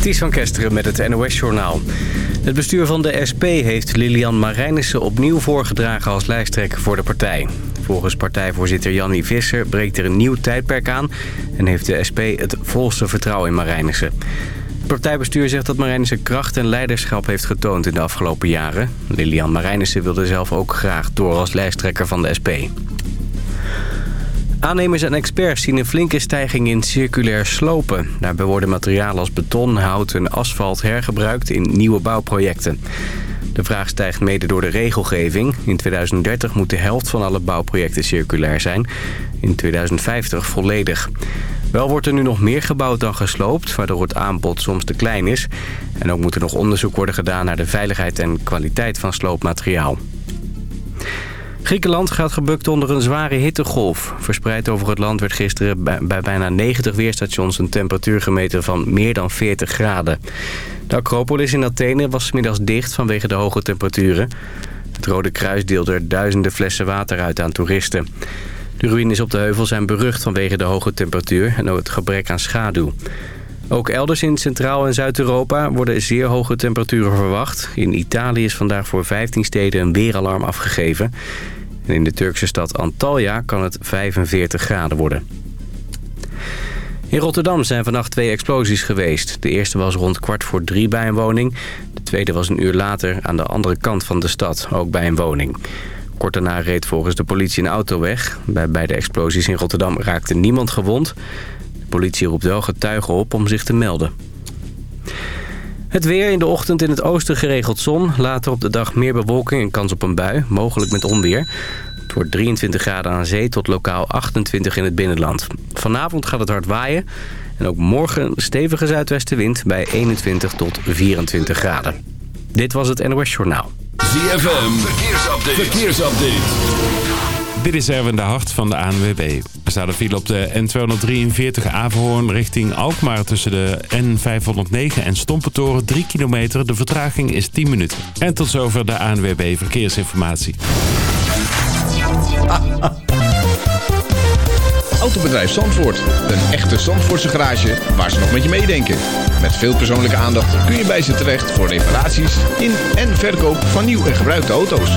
Ties van Kesteren met het NOS-journaal. Het bestuur van de SP heeft Lilian Marijnissen opnieuw voorgedragen als lijsttrekker voor de partij. Volgens partijvoorzitter Jannie Visser breekt er een nieuw tijdperk aan... en heeft de SP het volste vertrouwen in Marijnissen. Het partijbestuur zegt dat Marijnissen kracht en leiderschap heeft getoond in de afgelopen jaren. Lilian Marijnissen wilde zelf ook graag door als lijsttrekker van de SP. Aannemers en experts zien een flinke stijging in circulair slopen. Daarbij worden materialen als beton, hout en asfalt hergebruikt in nieuwe bouwprojecten. De vraag stijgt mede door de regelgeving. In 2030 moet de helft van alle bouwprojecten circulair zijn. In 2050 volledig. Wel wordt er nu nog meer gebouwd dan gesloopt, waardoor het aanbod soms te klein is. En ook moet er nog onderzoek worden gedaan naar de veiligheid en kwaliteit van sloopmateriaal. Griekenland gaat gebukt onder een zware hittegolf. Verspreid over het land werd gisteren bij, bijna 90 weerstations een temperatuur gemeten van meer dan 40 graden. De Acropolis in Athene was middags dicht vanwege de hoge temperaturen. Het Rode Kruis deelde er duizenden flessen water uit aan toeristen. De ruïnes op de heuvel zijn berucht vanwege de hoge temperatuur en het gebrek aan schaduw. Ook elders in Centraal- en Zuid-Europa worden zeer hoge temperaturen verwacht. In Italië is vandaag voor 15 steden een weeralarm afgegeven. En in de Turkse stad Antalya kan het 45 graden worden. In Rotterdam zijn vannacht twee explosies geweest. De eerste was rond kwart voor drie bij een woning. De tweede was een uur later aan de andere kant van de stad, ook bij een woning. Kort daarna reed volgens de politie een auto weg. Bij beide explosies in Rotterdam raakte niemand gewond. De politie roept wel getuigen op om zich te melden. Het weer in de ochtend in het oosten geregeld zon. Later op de dag meer bewolking en kans op een bui, mogelijk met onweer. Het wordt 23 graden aan zee tot lokaal 28 in het binnenland. Vanavond gaat het hard waaien. En ook morgen een stevige zuidwestenwind bij 21 tot 24 graden. Dit was het NOS Journaal. ZFM, verkeersupdate. verkeersupdate. Dit is Erwin de Hart van de ANWB. Er staat een file op de N243 Averhoorn richting Alkmaar... tussen de N509 en Stompentoren 3 kilometer. De vertraging is 10 minuten. En tot zover de ANWB Verkeersinformatie. Autobedrijf Zandvoort. Een echte Zandvoortse garage waar ze nog met je meedenken. Met veel persoonlijke aandacht kun je bij ze terecht... voor reparaties in en verkoop van nieuw en gebruikte auto's.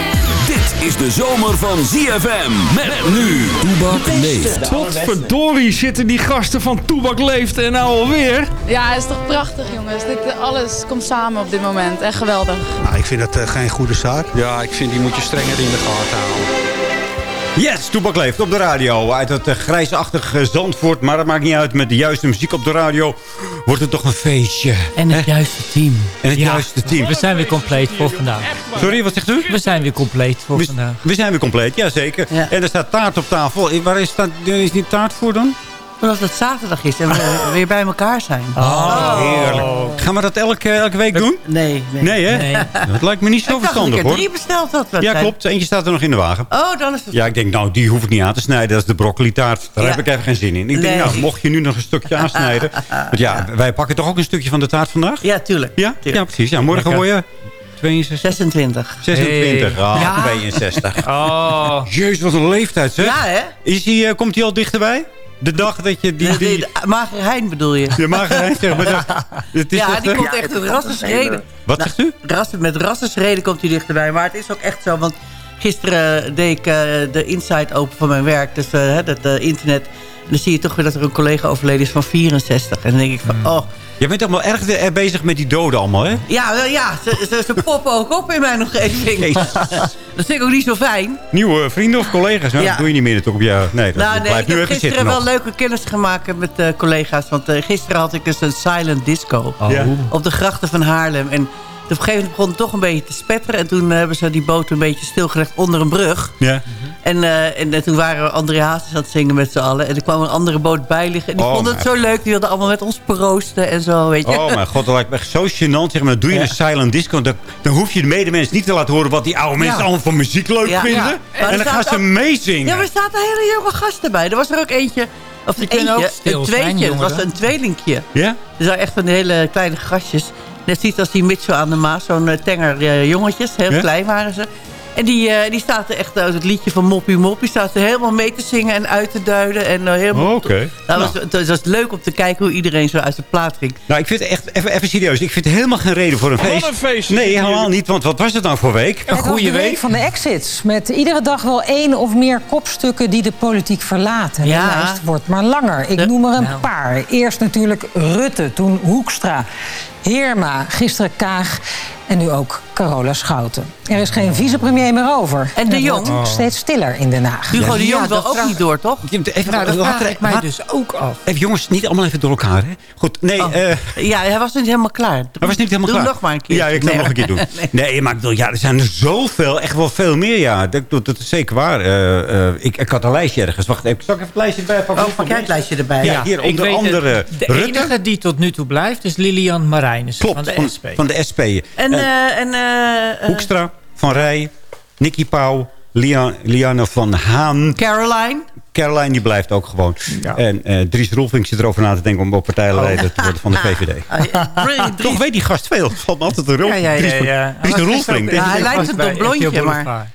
is de zomer van ZFM. Met nu Toebak leeft. Verdorie zitten die gasten van Toebak leeft en nou alweer. Ja, het is toch prachtig jongens. Dit, alles komt samen op dit moment. Echt geweldig. Nou, ik vind dat uh, geen goede zaak. Ja, ik vind die moet je strenger in de gaten houden. Yes, Toebak leeft op de radio. Uit het uh, grijsachtige Zandvoort. Maar dat maakt niet uit. Met de juiste muziek op de radio wordt het toch een feestje. En het juiste team. En het juiste team. We zijn weer compleet voor vandaag. Sorry, wat zegt u? We zijn weer compleet voor we, vandaag. We zijn weer compleet, jazeker. Ja. En er staat taart op tafel. Waar is, dat, is die taart voor dan? Omdat het zaterdag is en we weer bij elkaar zijn. Oh, oh. heerlijk. Gaan we dat elke, elke week doen? Nee. Nee, nee hè? Nee. Dat lijkt me niet zo verstandig, hoor. Ik heb drie besteld. Dat ja, klopt. Eentje staat er nog in de wagen. Oh, dan is het... Ja, ik denk, nou, die hoef ik niet aan te snijden. Dat is de broccoli taart. Daar heb ik even geen zin in. Ik denk, nou, mocht je nu nog een stukje aansnijden. Want ja, wij pakken toch ook een stukje van de taart vandaag? Ja, tuurlijk. Ja, tuurlijk. ja precies. Ja, morgen word je... 26. 26, hey. oh, ja. 62. Oh. Jezus, wat een leeftijd, zeg. Ja, hè? Is die, uh, komt hij al dichterbij? De dag dat je die... die... De, Magere Hein bedoel je? De Magere Hein, zeg maar. Het is ja, die komt echt met rassenschreden. Wat nou, zegt u? Rassen, met rassenschreden komt hij dichterbij. Maar het is ook echt zo, want gisteren deed ik uh, de inside open van mijn werk. Dus uh, dat uh, internet. En dan zie je toch weer dat er een collega overleden is van 64. En dan denk ik van, Hmm. oh... Je bent allemaal erg bezig met die doden allemaal, hè? Ja, ja ze, ze, ze poppen ook op in mijn omgeving. dat vind ik ook niet zo fijn. Nieuwe vrienden of collega's? Nou, ja. dat doe je niet meer natuurlijk op jou. Nee, dat nou, nee, blijft ik nu heb gisteren wel leuke kennis gemaakt met uh, collega's. Want uh, gisteren had ik dus een silent disco. Oh. Ja. Op de grachten van Haarlem. En op een gegeven moment begon het toch een beetje te spetteren. En toen hebben ze die boot een beetje stilgelegd onder een brug. Ja. En, eh, en eh, toen waren we André Hazes aan het zingen met z'n allen. En er kwam een andere boot bij liggen. En die Oh, vonden het zo leuk. Die wilden allemaal met ons proosten en zo, weet je. Oh mijn god, dat lijkt me echt zo gênant. Zeg maar, doe je Ja. een silent disco. Dan, dan hoef je de medemens niet te laten horen... wat die oude mensen Ja. allemaal van muziek leuk Ja. vinden. En dan gaan staat ze meezingen. Ja, maar er zaten hele jonge gasten bij. Er was er ook eentje... Of een eentje, ook stil een zijn, tweetje. Het was een tweelingje. Ja? Er zijn echt van die hele kleine gastjes. Net ziet als die Mitchell aan de Maas. Zo'n eh, tenger eh, jongetjes. Heel Ja? klein waren ze. En die, eh, die staat er echt uit het liedje van Moppie Moppie. Staat er helemaal mee te zingen en uit te duiden. En, eh, helemaal Oh, Oké. Dat was, het was leuk om te kijken hoe iedereen zo uit de plaat ging. Nou, ik vind het echt, even, even serieus, ik vind helemaal geen reden voor een Wat feest. een feest. Nee, helemaal niet, want wat was het nou voor week? Een goede week van de exits. Met iedere dag wel één of meer kopstukken die de politiek verlaten. Ja. De lijst wordt maar langer. Ik De- noem er een Nou. paar. Eerst natuurlijk Rutte, toen Hoekstra, Heerma, gisteren Kaag en nu ook Carola Schouten. Er is geen vicepremier meer over. En De het Jong? wordt steeds stiller in Den Haag. Hugo de Jong Ja, wil ook vraag- niet door, toch? Even, Nou, dat vraag ik mij dus ook af. even jongens, niet allemaal even door elkaar, hè? Goed, nee, Oh. eh, Ja, hij was niet helemaal klaar. Hij was niet helemaal Doe klaar. nog maar een keer. Ja, ik zal nog een keer doen. Nee. maar ik bedoel, ja, er zijn er zoveel. Echt wel veel meer, ja. Dat, dat, dat is zeker waar. Eh, eh, ik, ik had een lijstje ergens. Wacht even, zal ik even het lijstje erbij pakken? Oh, pak jij het lijstje erbij. Ja, hier ik onder andere De Rutte. enige die tot nu toe blijft is Lilian Marijnissen van de SP. Van de SP. En, En eh en eh, eh, Hoekstra, Van Rij, Nicky Pauw, Lia, Liane van Haan. Caroline. Caroline, die blijft ook gewoon. Ja. En eh Dries Roelvink zit erover na te denken om ook partijleider te worden van de VVD. Ah, ja, brilliant. Toch weet die gast veel. Het valt me altijd erop. Ja, ja, ja, Dries, ja. Dries Hij was Roelvink. gisteren Ja, hij lijkt op een blondje, maar-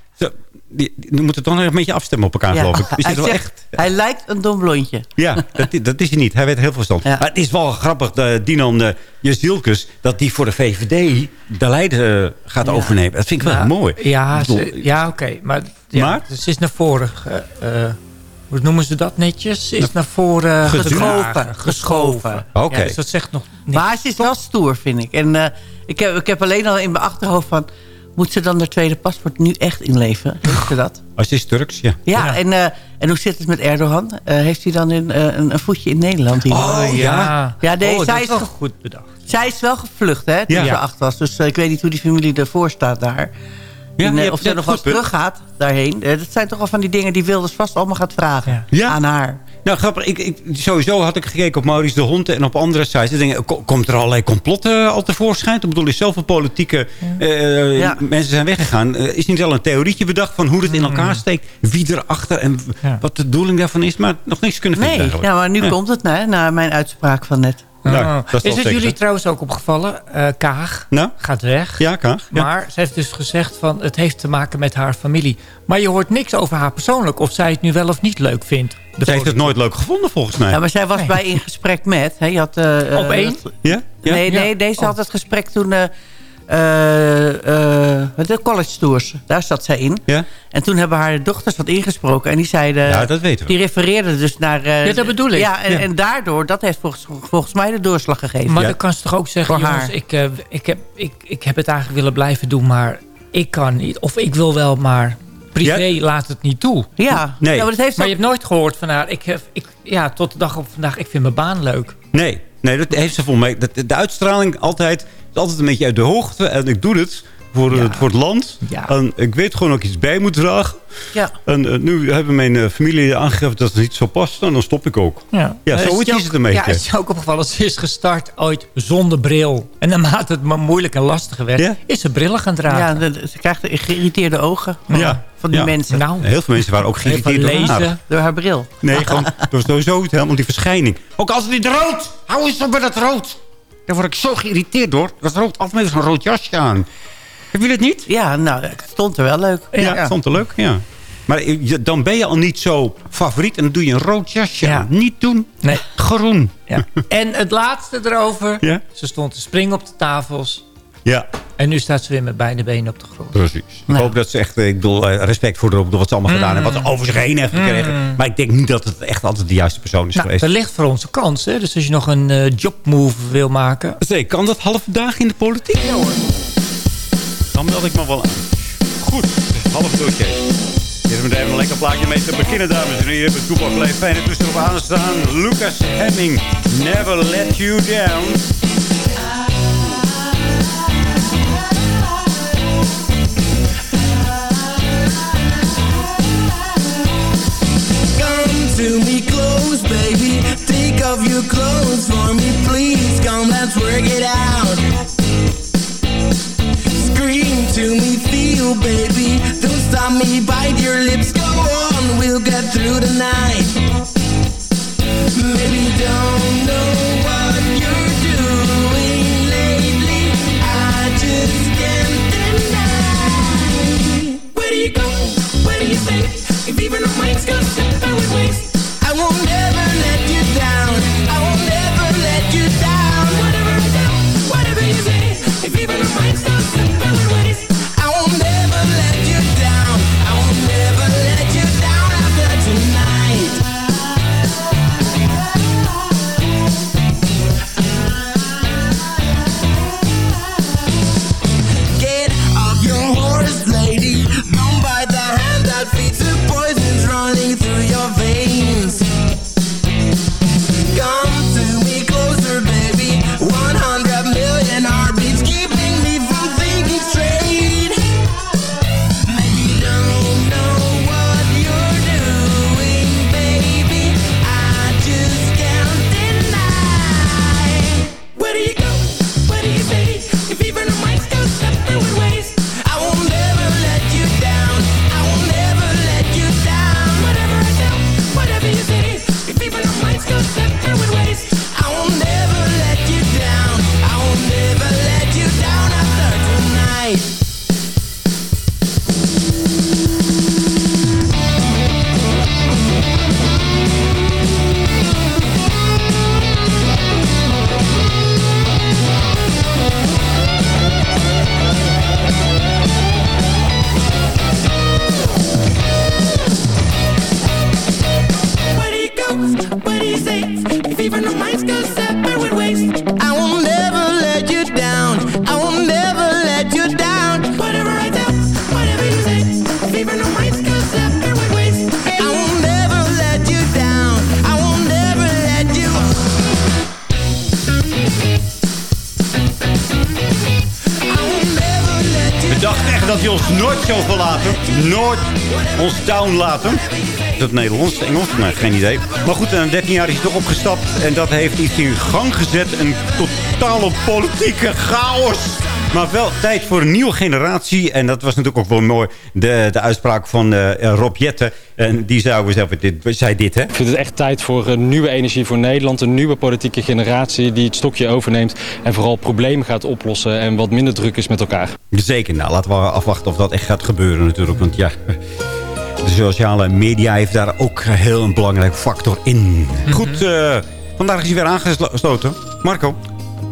die, die moeten toch nog een beetje afstemmen op elkaar, Ja. geloof ik. Is Hij, wel zegt, echt... hij lijkt een dom blondje. Ja, dat, dat is hij niet. Hij weet heel veel verstand. Ja. Maar het is wel grappig, de, Dinan uh, Jezielkes... dat die voor de VVD de leider uh, gaat overnemen. Dat vind ik wel Ja, mooi. Ja, ze- ja oké. maar, ja, Maar? Dus ze is naar voren... eh, hoe noemen ze dat netjes? Ze is naar voren geschoven. Geschoven. Oké. Ja, dus dat zegt nog niks. Maar ze is wel stoer, vind ik. En eh, ik, heb, ik heb alleen al in mijn achterhoofd van... moet ze dan haar tweede paspoort nu echt inleveren? Weet je dat? Als het is Turks, ja. Ja, En, eh, en hoe zit het met Erdogan? Eh, heeft hij dan een, eh, een, een voetje in Nederland hier? Oh, ja. Ja, nee, oh, zij dat is wel goed bedacht. Zij is wel gevlucht, hè, toen Ja. ze acht was. Dus eh, ik weet niet hoe die familie ervoor staat daar. Ja, En, je of je ze nog wel punt. terug gaat daarheen. Dat zijn toch wel van die dingen die Wilders vast allemaal gaat vragen Ja. Ja. aan haar. Nou, grappig. Ik, ik, sowieso had ik gekeken op Maurice de Hond en op andere sites. Ik denk, ko- komt er allerlei complotten al tevoorschijn? Ik bedoel, er is zoveel politieke eh, Ja. mensen zijn weggegaan. Eh, is niet al een theorietje bedacht van hoe het in elkaar steekt? Wie erachter en Ja. wat de bedoeling daarvan is? Maar nog niks kunnen vinden Nee, ja, maar nu Ja. komt het na, na mijn uitspraak van net. Nou, Ah. dat is is het zeker, jullie trouwens ook opgevallen? Eh, Kaag Nou? gaat weg. Ja, Kaag. Ja. Maar ze heeft dus gezegd van het heeft te maken met haar familie. Maar je hoort niks over haar persoonlijk. Of zij het nu wel of niet leuk vindt. Zij heeft het nooit leuk gevonden volgens mij. Ja, maar zij was Nee. bij in gesprek met. Hè, je had, eh, eh, Op één? dat- Ja? ja? Nee, Ja. nee, deze Oh. had het gesprek toen... eh, eh, de college tours, daar zat zij in. Ja? En toen hebben haar dochters wat ingesproken. En die zeiden... Ja, dat weten we. Die refereerden dus naar... eh, Ja, dat bedoel ik. Ja, en, Ja. en daardoor, dat heeft volgens, volgens mij de doorslag gegeven. Maar Ja. dan kan ze toch ook zeggen, Voor jongens, haar. ik, eh, ik, heb, ik, ik heb het eigenlijk willen blijven doen, maar ik kan niet. Of ik wil wel, maar privé laat het niet toe. ja, Nee. ja, maar dat heeft Maar je hebt nooit gehoord van haar, ik, heb- ik, ja, tot de dag op vandaag, ik vind mijn baan leuk. Nee, nee dat heeft ze volgens mij. Dat, de uitstraling altijd, altijd een beetje uit de hoogte. En ik doe het voor, Ja. het, voor het land. Ja. En ik weet gewoon dat ik iets bij moet dragen. Ja. En eh, nu hebben mijn eh, familie aangegeven dat het niet zo past. En dan stop ik ook. Ja, Ja, zoiets je is het een beetje. Ja, het is ook opgevallen. Ze is gestart ooit zonder bril. En naarmate het maar moeilijk en lastiger werd, Ja. is ze brillen gaan dragen. ja, de- ze krijgt de geïrriteerde ogen Ja. van die Ja. mensen. Nou, Heel veel mensen waren ook geïrriteerd door haar. Door haar bril. Nee, gewoon door sowieso helemaal die verschijning. Ook als het niet rood. Hou eens op met dat rood. Daar word ik zo geïrriteerd door. Dat rood altijd met zo'n rood jasje aan. Heb je het niet? Ja, nou, het stond er wel leuk. Ja, het vond het leuk, ja. Maar dan ben je al niet zo favoriet en dan doe je een rood jasje Ja. aan. Niet doen. Nee. Groen. Ja. En het laatste erover. Ja? Ze stond te springen op de tafels. Ja, En nu staat ze weer met beide benen op de grond. precies. Ik hoop dat ze echt, eh, ik bedoel, eh, respect voor haar, op wat ze allemaal gedaan hebben. Wat ze over zich heen heeft gekregen. Maar ik denk niet dat het echt altijd de juiste persoon is Nou, geweest. dat ligt voor onze kans. Hè? Dus als je nog een eh, jobmove wil maken. Zee, kan dat half dagen in de politiek? Ja hoor. Dan meld ik me wel aan. Goed, half doodje. Hier hebben we even een lekker plaatje mee te beginnen, dames en heren. Met Toepak Leef fijn ertussen op aanstaan. Lucas Hemming, Never Let You Down. baby. Take off your clothes for me, please. Come, let's work it out. Scream to me, feel, baby. Don't stop me, bite your lips. Go on, we'll get through the night. Maybe don't know what you're doing lately. I just can't deny. Where do you go? Where do you stay? If even the mic's gonna step, I would waste won't never let you down. I won't never let you down. Down laten. Is dat Nederlands? Engels? Nee, geen idee. Maar goed, na 13 jaar is hij toch opgestapt. En dat heeft iets in gang gezet. Een totale politieke chaos. Maar wel tijd voor een nieuwe generatie. En dat was natuurlijk ook wel mooi. De, de uitspraak van eh, Rob Jetten. En die zou zelf dit, zei dit, hè? Ik vind het echt tijd voor een nieuwe energie voor Nederland. Een nieuwe politieke generatie die het stokje overneemt. En vooral problemen gaat oplossen. En wat minder druk is met elkaar. Zeker. Nou, laten we afwachten of dat echt gaat gebeuren natuurlijk. Want ja, de sociale media heeft daar ook heel een belangrijke factor in. Goed, eh, vandaag is hij weer aangesloten. Marco.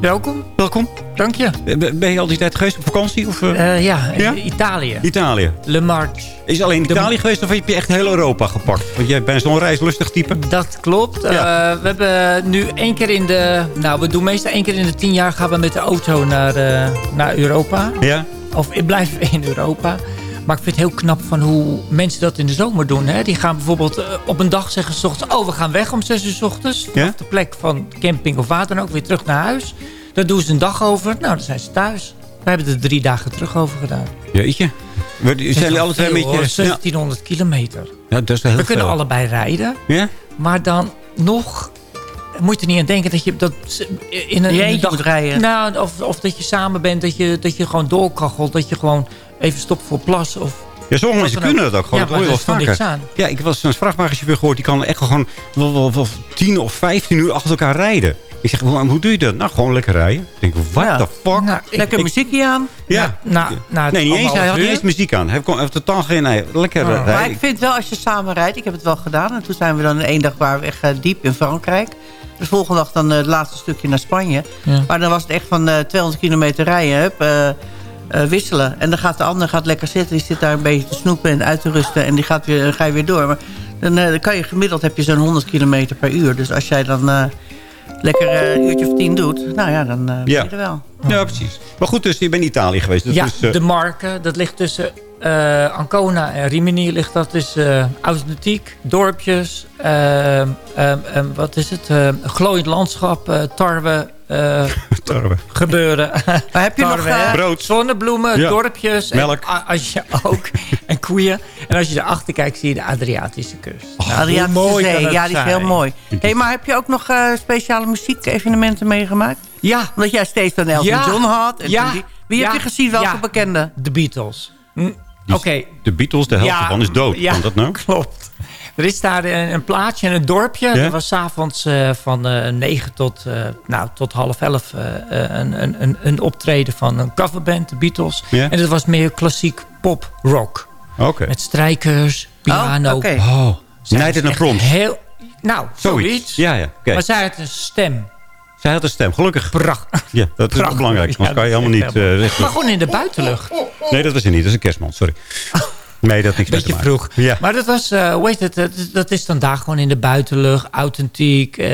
Welkom. Welkom. Dank je. Ben ben je al die tijd geweest op vakantie? Of, eh? Eh, ja, in Ja? Italië. Italië. Le Marche. Is je alleen in Italië geweest of heb je echt heel Europa gepakt? Want jij bent zo'n reislustig type. Dat klopt. Eh, we hebben nu één keer in de... Nou, we doen meestal één keer in de tien jaar gaan we met de auto naar, eh, naar Europa. Ja? Of blijven we in Europa. Maar ik vind het heel knap van hoe mensen dat in de zomer doen. Hè? Die gaan bijvoorbeeld eh, op een dag zeggen... S ochtends, oh, we gaan weg om zes uur s ochtends. Ja? Op de plek van camping of wat dan ook. Weer terug naar huis. Daar doen ze een dag over. Nou, dan zijn ze thuis. We hebben er drie dagen terug over gedaan. Jeetje. We- Zijn jullie alle twee een hoor. beetje... Ja. 1700 kilometer. ja, dat is heel We kunnen veel. allebei rijden. Ja? Maar dan nog moet je er niet aan denken dat je dat in een, in dag moet rijden. Nou, of, of dat je samen bent, dat je, dat je gewoon doorkachelt. Dat je gewoon even stopt voor plas. Of, Ja, sommige mensen kunnen dat ook gewoon. Ja, dat hoor je maar wel er vaker. niks Ja, ik was een vrachtwagenchauffeur gehoord. Die kan echt gewoon wel, wel, wel 10 of 15 uur achter elkaar rijden. Ik zeg, hoe, hoe doe je dat? Nou, gewoon lekker rijden. Ik denk, what Ja. the fuck? Nou, Lekker ik- muziekje aan. Ja. nou, nou, Nee, niet eens. Hij had niet eens muziek aan. Hij had totaal geen... Nee, lekker Oh. eh, Maar rijden. ik vind wel, als je samen rijdt... Ik heb het wel gedaan. En toen zijn we dan één dag waren we echt eh, diep in Frankrijk. De volgende dag dan eh, het laatste stukje naar Spanje. Ja. Maar dan was het echt van eh 200 kilometer rijden. Hup, eh, eh, wisselen. En dan gaat de ander gaat lekker zitten. Die zit daar een beetje te snoepen en uit te rusten. En die gaat weer, dan ga je weer door. Maar dan, eh, dan kan je gemiddeld heb je zo'n 100 kilometer per uur. Dus als jij dan eh, lekker eh, een uurtje of tien doet... Nou ja, dan eh ben Ja. je er wel. Ja, precies. Maar goed, dus je bent in Italië geweest. Dat ja, is, eh, de Marken, dat ligt tussen eh, Ancona en Rimini. Ligt dat dus eh authentiek, dorpjes, wat is het? eh glooiend landschap, eh, tarwe, eh, tarwe. gebeuren. Maar heb je nog... Tarwe, eh, hè? Brood. Zonnebloemen, Ja. dorpjes. en Melk. a- als je ook, en koeien. En als je erachter kijkt, zie je de Adriatische kust. Nou, hoe Adriatische mooi Zee, ja, die is heel mooi. Hey, maar heb je ook nog eh, speciale muziekevenementen meegemaakt? Ja, Omdat jij steeds dan Elton Ja. John had. En Ja. die- wie Ja. heb je gezien? Welke Ja. bekende? de Beatles. Hm, Die- Oké. De Beatles, de helft Ja, ervan is dood. ja, Kan dat nou? Klopt. Er is daar een, een plaatsje in een dorpje. Ja? Dat was s'avonds eh van eh 9 tot, eh, nou, tot half 11 eh, eh, een, een, een, een optreden van een coverband, de Beatles. Ja? En dat was meer klassiek pop-rock. Oké. Met strijkers, piano. Oh, oké. Oh, Night in Proms. Heel, nou, Zoiets. zoiets. Ja, ja. oké. Maar zij had een stem. Zij had een stem, gelukkig. Prachtig. Ja, dat is ook belangrijk. Anders Ja, kan je helemaal niet eh recht. Maar gewoon in de buitenlucht. Nee, dat was hij niet. Dat is een kerstman, sorry. Nee, dat niks Beetje vroeg. Ja. Maar dat was, eh, hoe heet het? Dat, dat is dan daar gewoon in de buitenlucht. Authentiek, eh,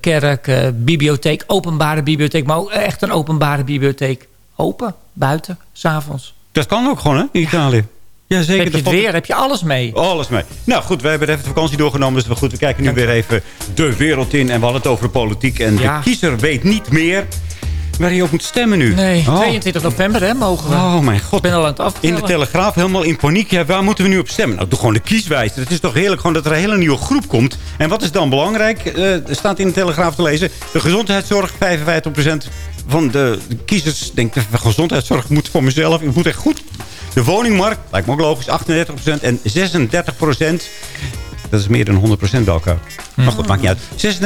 kerk, eh, bibliotheek, openbare bibliotheek. Maar ook echt een openbare bibliotheek. Open, buiten, s'avonds. Dat kan ook gewoon, hè, in Italië. Ja, zeker. Heb je het weer, heb je alles mee. Alles mee. Nou goed, we hebben even de vakantie doorgenomen. Dus we, goed, we kijken nu weer even de wereld in. En we hadden het over de politiek. En Ja. de kiezer weet niet meer waar hij op moet stemmen nu. Nee, Oh. 22 november hè, mogen we. Oh mijn god. Ik ben al aan het In aftellen. de Telegraaf helemaal in paniek. Ja, waar moeten we nu op stemmen? Nou, doe gewoon de kieswijzer. Het is toch heerlijk gewoon dat er een hele nieuwe groep komt. En wat is dan belangrijk? Eh, er staat in de Telegraaf te lezen. De gezondheidszorg, 55% van de, de kiezers denkt... de gezondheidszorg moet voor mezelf. Ik moet echt goed. De woningmarkt, lijkt me ook logisch, 38% en 36%. Dat is meer dan 100% bij elkaar. Maar goed, maakt niet uit.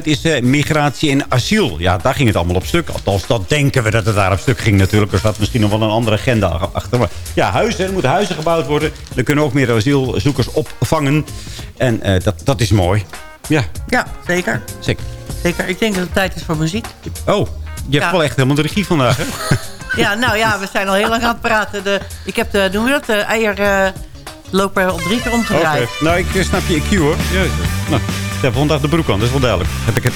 36% is eh, migratie en asiel. Ja, daar ging het allemaal op stuk. Althans, dat denken we dat het daar op stuk ging natuurlijk. Er zat misschien nog wel een andere agenda achter. Maar ja, huizen. Er moeten huizen gebouwd worden. Er kunnen ook meer asielzoekers opvangen. En eh, dat, dat is mooi. Ja, Ja, zeker. zeker. zeker. Ik denk dat het tijd is voor muziek. Oh, je hebt wel echt helemaal de regie vandaag, hè? Ja, nou ja, we zijn al heel lang aan het praten. De, ik heb de, noem je dat, de eier eh lopen op drie keer Oké. omgedraaid. Nou, ik snap je IQ, hoor. Jezus. Nou, ik heb vandaag de broek aan, dat is wel duidelijk. Heb ik het,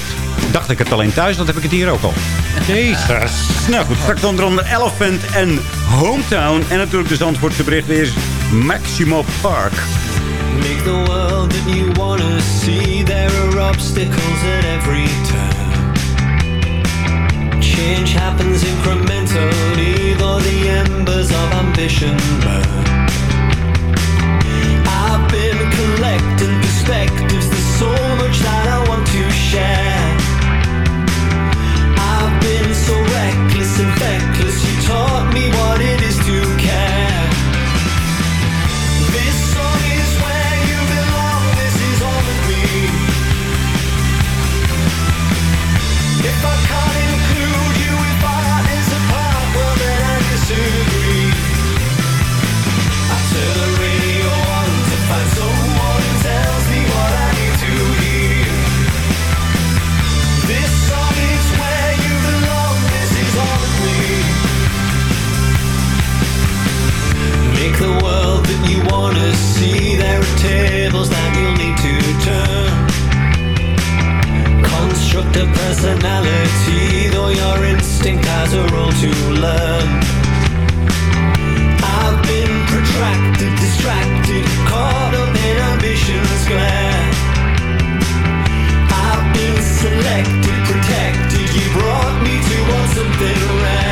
dacht ik het alleen thuis, dan heb ik het hier ook al. Jezus. Nou goed, straks dan onder Elephant en Hometown. En natuurlijk de Zandvoortse bericht is Maximo Park. Make the world that you wanna see. There are obstacles at every turn. Change happens incrementally, though the embers of ambition burn. Collecting perspectives. There's so much that I want to share. I've been so reckless and feckless. You taught me what it tables that you'll need to turn. Construct a personality, though your instinct has a role to learn. I've been protracted, distracted, caught up in ambition's glare. I've been selected, protected. You brought me to want something rare.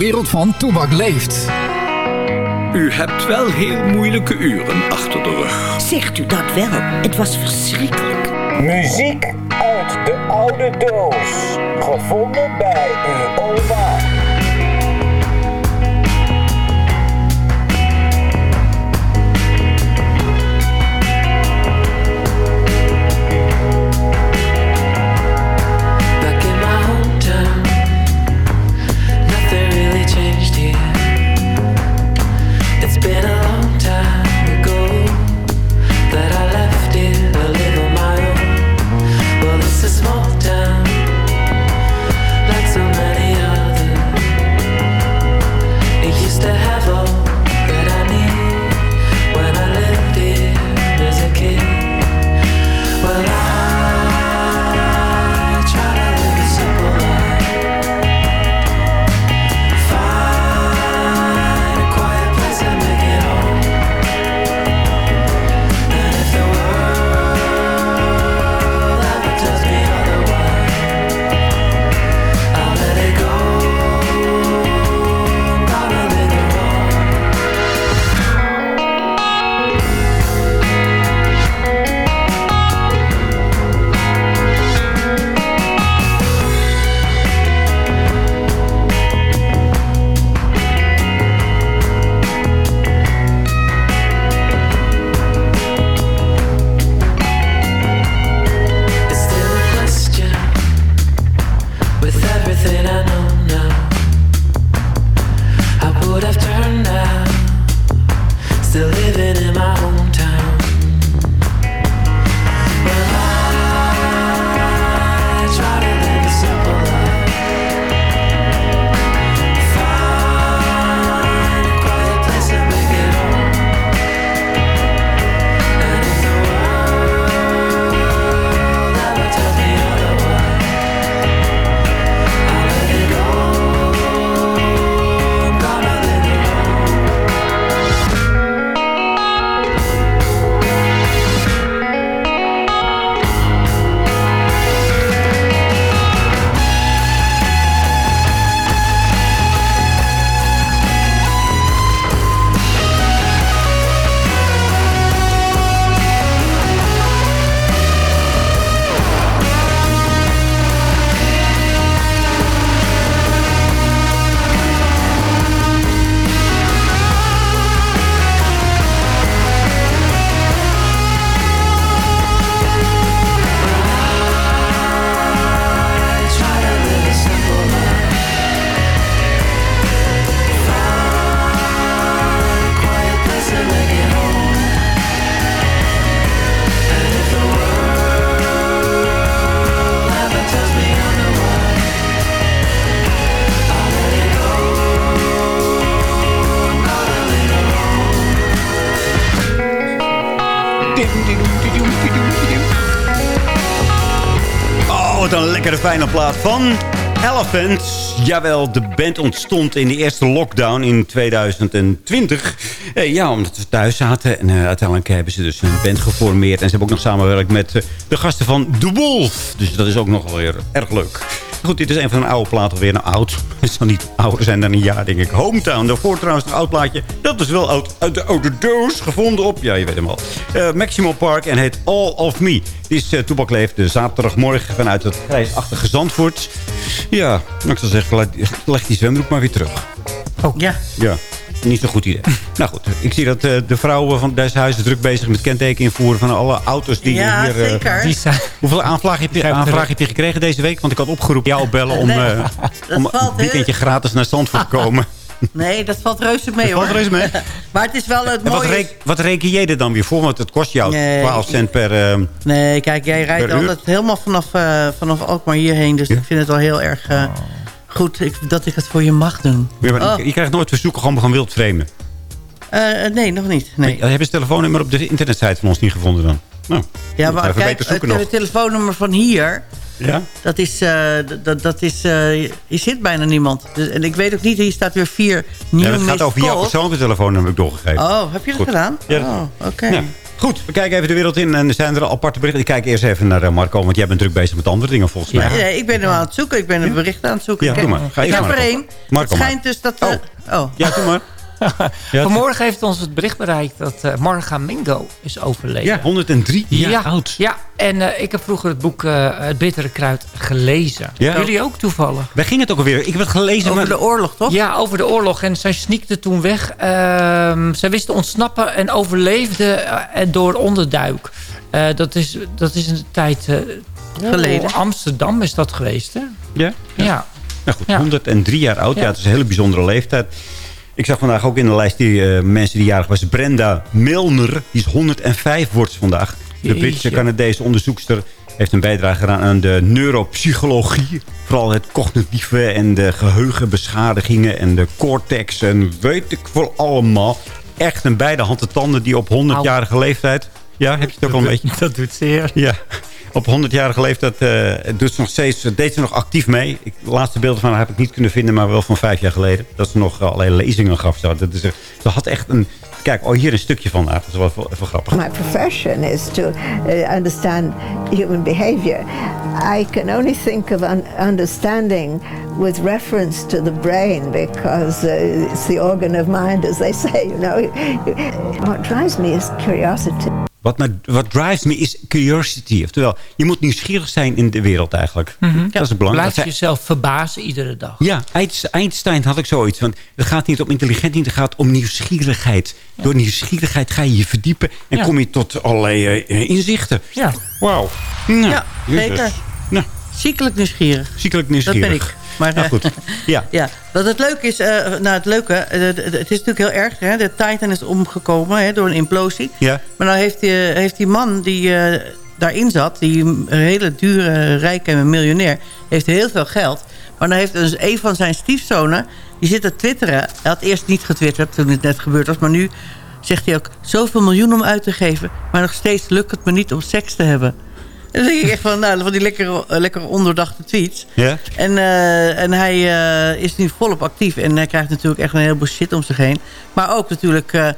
Wereld van Toebak leeft. U hebt wel heel moeilijke uren achter de rug. Zegt u dat wel? Het was verschrikkelijk. Muziek uit de oude doos. Gevonden bij uw oma. Lekkere fijne plaat van Elephant. Jawel, de band ontstond in de eerste lockdown in 2020. Eh, ja, omdat we thuis zaten. En eh, uiteindelijk hebben ze dus een band geformeerd. En ze hebben ook nog samengewerkt met eh, de gasten van The Wolf. Dus dat is ook nog wel weer erg leuk. Goed, dit is een van een oude platen weer. Nou, oud. Het zal niet ouder zijn dan een jaar, denk ik. Hometown, daarvoor trouwens een oud plaatje. Dat is wel oud, uit de oude doos gevonden op... Ja, je weet hem al. Eh Maximal Park en heet All of Me. Dit is uh, Toebak Leeft, de zaterdagmorgen vanuit het grijsachtige Zandvoort. Ja, ik zou zeggen, leg- leg die zwembroek maar weer terug. Oh. Ja. Ja, niet zo'n goed idee. nou goed, ik zie dat eh, de vrouwen van deze huizen druk bezig met kenteken invoeren van alle auto's die Ja, hier... eh, zeker. die zijn- Hoeveel aanvragen heb, je, aanvragen heb je gekregen deze week? Want ik had opgeroepen jou opbellen om, Nee, eh, om een weekendje gratis naar Zandvoort te komen. Nee, dat valt reuze mee Dat hoor. valt reuze mee? maar het is wel het wat, mooie... reken, wat reken jij er dan weer voor? Want het kost jou Nee, 12 cent per... eh, Nee, kijk, jij rijdt altijd helemaal vanaf, eh vanaf Alkmaar hierheen. Dus ik vind het wel heel erg eh, goed ik, dat ik het voor je mag doen. Ja, Oh. je, je krijgt nooit verzoeken gewoon gaan wild vreemden. Eh, eh, nee, nog niet. Nee. Hebben ze het telefoonnummer op de internetsite van ons niet gevonden dan? Nou, Ja, maar kijk, het, het telefoonnummer van hier... Ja? Dat is... eh, dat, dat is eh, hier zit bijna niemand. Dus, en ik weet ook niet, hier staat weer vier Ja, nieuwe het gaat over jouw persoonlijke telefoonnummer heb ik doorgegeven. Oh, heb je dat Goed. gedaan? Ja. Oh, oké. Ja. Goed, we kijken even de wereld in. En er zijn er al aparte berichten. Ik kijk eerst even naar eh, Marco, want jij bent druk bezig met andere dingen volgens mij. Nee, ik ben hem aan het zoeken. Ik ben een bericht aan het zoeken. Ja, doe maar. Ga ik heb maar, er Marco. één. Marco, Het schijnt dus dat... eh, oh. Ja, doe maar. Vanmorgen heeft ons het bericht bereikt dat eh, Marga Mingo is overleden. Ja, 103 jaar ja, oud. Ja, en eh, ik heb vroeger het boek eh, Het Bittere Kruid gelezen. Ja. Jullie ook toevallig? Waar ging het ook alweer? Ik heb het gelezen. Over maar... de oorlog, toch? Ja, over de oorlog. En zij sneakte toen weg. Ehm, zij wist te ontsnappen en overleefde door onderduik. Dat, is, dat is een tijd Geleden. Amsterdam is dat geweest, hè? Ja? Ja. Nou goed, Ja. 103 jaar oud. Ja. Ja. het is een hele bijzondere leeftijd. Ik zag vandaag ook in de lijst die eh, mensen die jarig was. Brenda Milner, die is 105 wordt ze vandaag. De. Britse Canadese onderzoekster heeft een bijdrage gedaan aan de neuropsychologie. Vooral het cognitieve en de geheugenbeschadigingen en de cortex en weet ik voor allemaal. Echt een beide handen tanden die op 100-jarige leeftijd... Ja, heb je het ook al een beetje? Dat doet zeer. Ja, op 100-jarige leeftijd eh, doet ze nog steeds, deed ze nog actief mee. Ik, de laatste beelden van haar heb ik niet kunnen vinden, maar wel van vijf jaar geleden. Dat ze nog eh, allerlei lezingen gaf. Zo. Dat is, eh, ze had echt een... Kijk, oh, hier een stukje van haar. Dat is wel even, grappig. My profession is to uh, understand human behavior. I can only think of un- understanding with reference to the brain because it's the organ of mind, as they say, you know. What drives me is curiosity. Wat, me, wat drives me is curiosity. Oftewel, je moet nieuwsgierig zijn in de wereld eigenlijk. Dat is belangrijk. Blijf Dat jezelf verbazen iedere dag. Ja, Einst- Einstein had ik zoiets. Want het gaat niet om intelligentie, het gaat om nieuwsgierigheid. Door nieuwsgierigheid ga je je verdiepen en Ja. kom je tot allerlei eh, inzichten. Ja. Wauw. Nou, Ja, jezus. zeker. Nou, Ziekelijk nieuwsgierig. ziekelijk Dat nieuwsgierig. ben ik. Maar, Nou eh, goed, ja. Ja, wat het leuke is, eh, nou het leuke, eh, het is natuurlijk heel erg. Hè? De Titan is omgekomen hè, door een implosie. Ja. Maar nou heeft die, heeft die man die daarin zat, die een hele dure, rijke miljonair, heeft heel veel geld. Maar dan heeft dus een van zijn stiefzonen, die zit te twitteren. Hij had eerst niet getwitterd toen het net gebeurd was, maar nu zegt hij ook zoveel miljoen om uit te geven. Maar nog steeds lukt het me niet om seks te hebben. En dan denk ik echt van, nou, van die lekkere, eh, lekkere onderdachte tweets. Ja? En, eh, en hij eh, is nu volop actief. En hij krijgt natuurlijk echt een heleboel shit om zich heen. Maar ook natuurlijk, eh,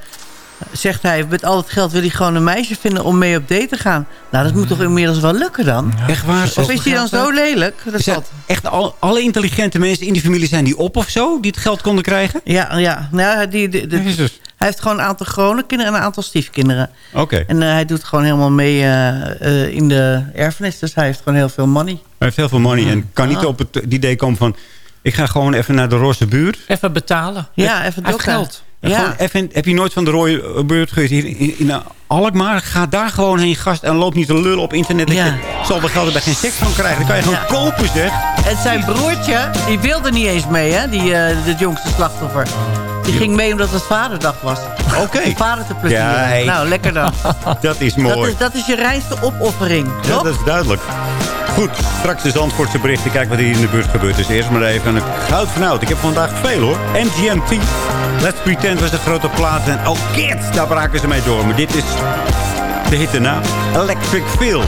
zegt hij... met al het geld wil hij gewoon een meisje vinden om mee op date te gaan. Nou, dat moet toch inmiddels wel lukken dan? Echt waar? Of is hij dan zo lelijk? Dat Is dat valt- echt al, alle intelligente mensen in die familie zijn die op of zo? Die het geld konden krijgen? Ja, ja. Nou, ja, die, die- die-. Hij heeft gewoon een aantal gewone kinderen en een aantal stiefkinderen. Oké. En eh, hij doet gewoon helemaal mee eh, eh, in de erfenis. Dus hij heeft gewoon heel veel money. Hij heeft heel veel money en kan niet Ah. op het idee komen van... ik ga gewoon even naar de roze buurt. Even betalen. Ja, even Hij geld. Ja. Even, heb je nooit van de rode buurt geweest hier in, in, in Alkmaar? Ga daar gewoon heen, gast. En loop niet te lullen op internet. Dat Ja. je zal er geld er bij geen seks van krijgen. Dan kan je gewoon Ja. kopen, zeg. En zijn broertje, die wilde niet eens mee, hè? Die, eh het jongste slachtoffer. Die ging mee omdat het vaderdag was. Oké. Om vader te plezieren. Nou, lekker dan. Dat is Dat mooi. is, dat is je reinste opoffering, Ja, toch? dat is duidelijk. Goed, straks de Zandvoortse berichten. Kijk wat hier in de buurt gebeurt. Dus eerst maar even een goud vanuit. Ik heb vandaag veel hoor. MGMT. Let's Pretend was de grote plaat. En oh kids, daar braken ze mee door. Maar dit is de hit erna. Electric Feel.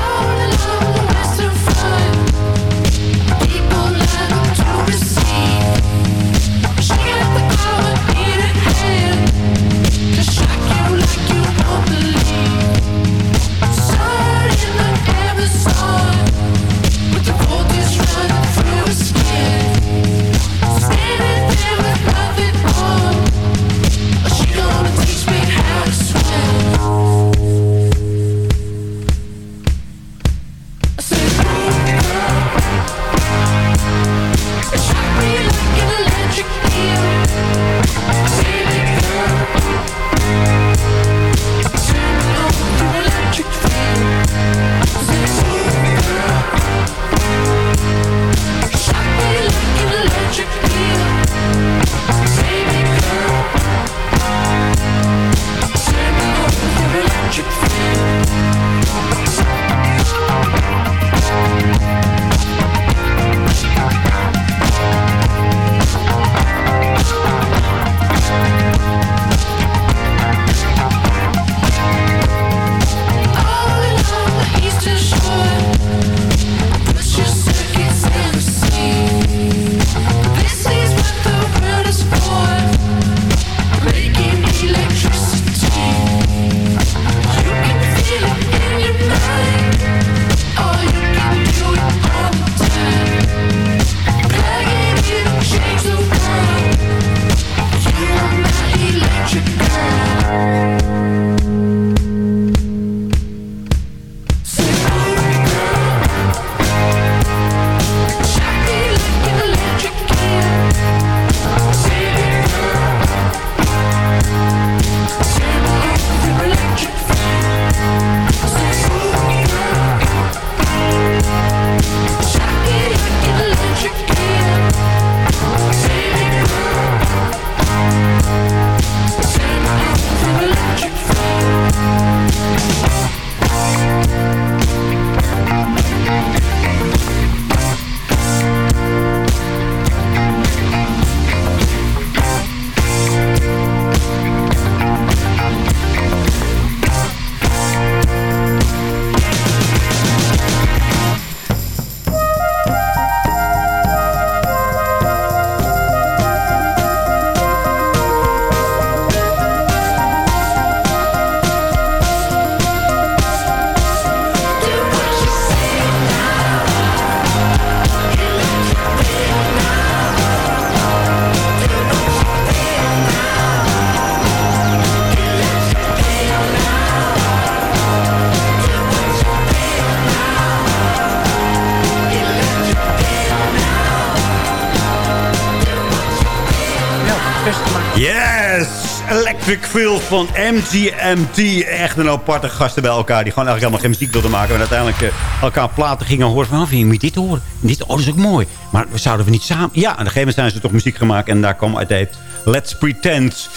Electric Feel van MGMT. Echt een aparte gasten bij elkaar. Die gewoon eigenlijk helemaal geen muziek wilden maken. En uiteindelijk eh, elkaar platen gingen horen. Van, oh, vind je moet dit horen? En dit, oh, dat is ook mooi. Maar zouden we niet samen... Ja, aan een gegeven moment zijn ze toch muziek gemaakt. En daar kwam uit het Let's Pretend...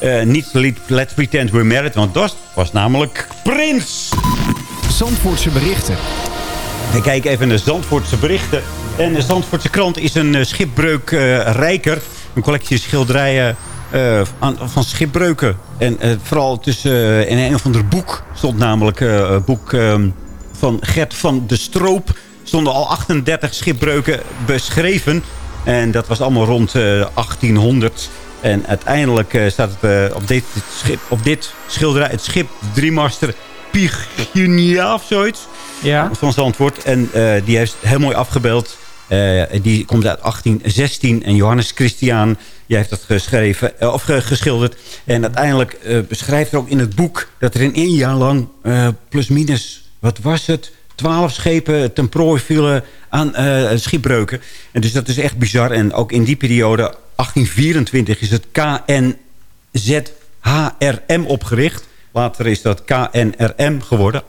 eh, niet Let- Let's Pretend We're Married. Want dat was namelijk Prins. Zandvoortse berichten. We kijken even naar de Zandvoortse berichten. En de Zandvoortse krant is een eh, schipbreuk eh, rijker. Een collectie schilderijen eh, aan- van schipbreuken. En eh, vooral tussen... eh, in een of ander boek stond namelijk... een boek ehm, van Gert van de Stroop. stonden al 38 schipbreuken beschreven. En dat was allemaal rond eh, 1800. En uiteindelijk staat het op, dit, schip, op dit schilderij... het schip Driemaster Pigunia of zoiets Ja. van Zandvoort. En die heeft heel mooi afgebeeld. Eh, die komt uit 1816. En Johannes Christian die heeft dat geschreven, eh, of ge- geschilderd. En uiteindelijk eh, beschrijft er ook in het boek... dat er in één jaar lang plus minus, wat was het... Twaalf schepen ten prooi vielen aan schipbreuken. En dus dat is echt bizar. En ook in die periode, 1824, is het KNZHRM opgericht. Later is dat KNRM geworden,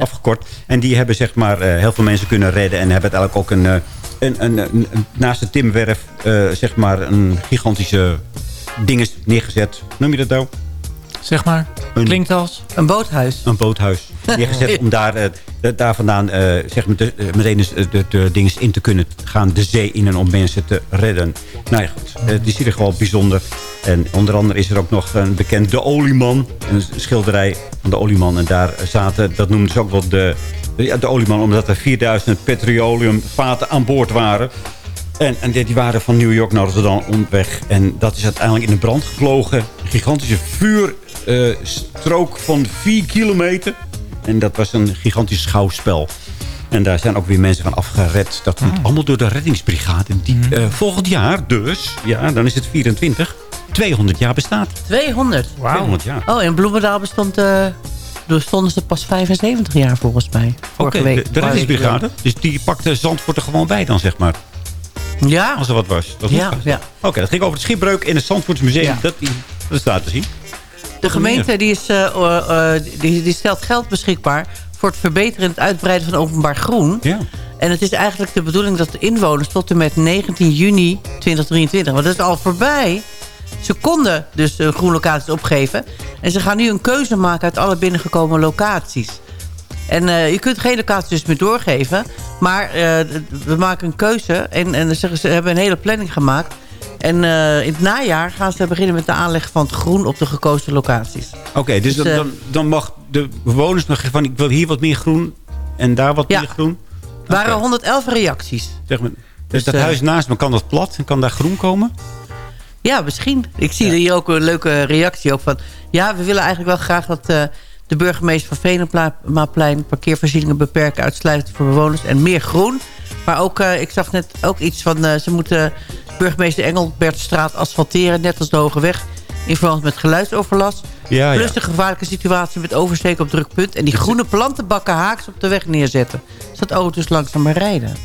afge- afgekort. En die hebben zeg maar eh, heel veel mensen kunnen redden. En hebben uiteindelijk ook een, eh, een, een, een- een- naast de Timwerf eh, zeg maar een gigantische dinges neergezet. Noem je dat nou? Zeg maar. Klinkt als? Een boothuis. Een boothuis. Neergezet om daar, eh, daar vandaan eh, zeg maar de, eh, meteen de, de, de dinges in te kunnen gaan. De zee in en om mensen te redden. Nou ja, goed. Het is hier gewoon bijzonder. En onder andere is er ook nog een bekend De Olieman. Een schilderij van De Olieman. En daar zaten, dat noemden ze ook wel de, ja, de Olieman. Omdat er 4000 petroleumvaten aan boord waren. En, en die waren van New York naar Rotterdam onderweg. En dat is uiteindelijk in de brand gevlogen. Een gigantische vuurstrook van 4 kilometer. En dat was een gigantisch schouwspel. En daar zijn ook weer mensen van afgered. Dat komt allemaal door de reddingsbrigade. Die eh, volgend jaar dus, ja, dan is het 24, 200 jaar bestaat. 200? 200 jaar. Oh, in Bloemendaal bestond, eh bestonden ze pas 75 jaar volgens mij. Oké, de, de reddingsbrigade. Dus die pakte Zandvoort er gewoon bij dan, zeg maar. Ja. Als er wat was. Dat Ja, was- ja. Oké, dat ging over het schipbreuk in het Zandvoorts Museum. Dat, dat staat te zien. De gemeente die is, eh, eh, eh, die, die stelt geld beschikbaar... voor het verbeteren en het uitbreiden van openbaar groen. Ja. En het is eigenlijk de bedoeling dat de inwoners... tot en met 19 juni 2023, want dat is al voorbij... ze konden dus groenlocaties opgeven. En ze gaan nu een keuze maken uit alle binnengekomen locaties. En je kunt geen locatie dus meer doorgeven. Maar we maken een keuze. En, en ze hebben een hele planning gemaakt. En eh, in het najaar gaan ze beginnen met de aanleg van het groen op de gekozen locaties. Oké, dus, Dus, dan, eh, dan, dan mag de bewoners nog van... ik wil hier wat meer groen en daar wat Ja. meer groen. Er waren 111 reacties. Zeg maar, dus, Dus, dat eh, huis naast me, kan dat plat en kan daar groen komen? Ja, misschien. Ik zie hier ook een leuke reactie ook van... ja, we willen eigenlijk wel graag dat de burgemeester van Venemaplein... parkeervoorzieningen beperken uitsluitend voor bewoners en meer groen. Maar ook, ik zag net ook iets van... ze moeten burgemeester Engelbertstraat asfalteren... net als de Hoge Weg in verband met geluidsoverlast. Ja, Plus ja. de gevaarlijke situatie met oversteken op druk punt... en die groene plantenbakken haaks op de weg neerzetten. Zodat auto's langzamer rijden.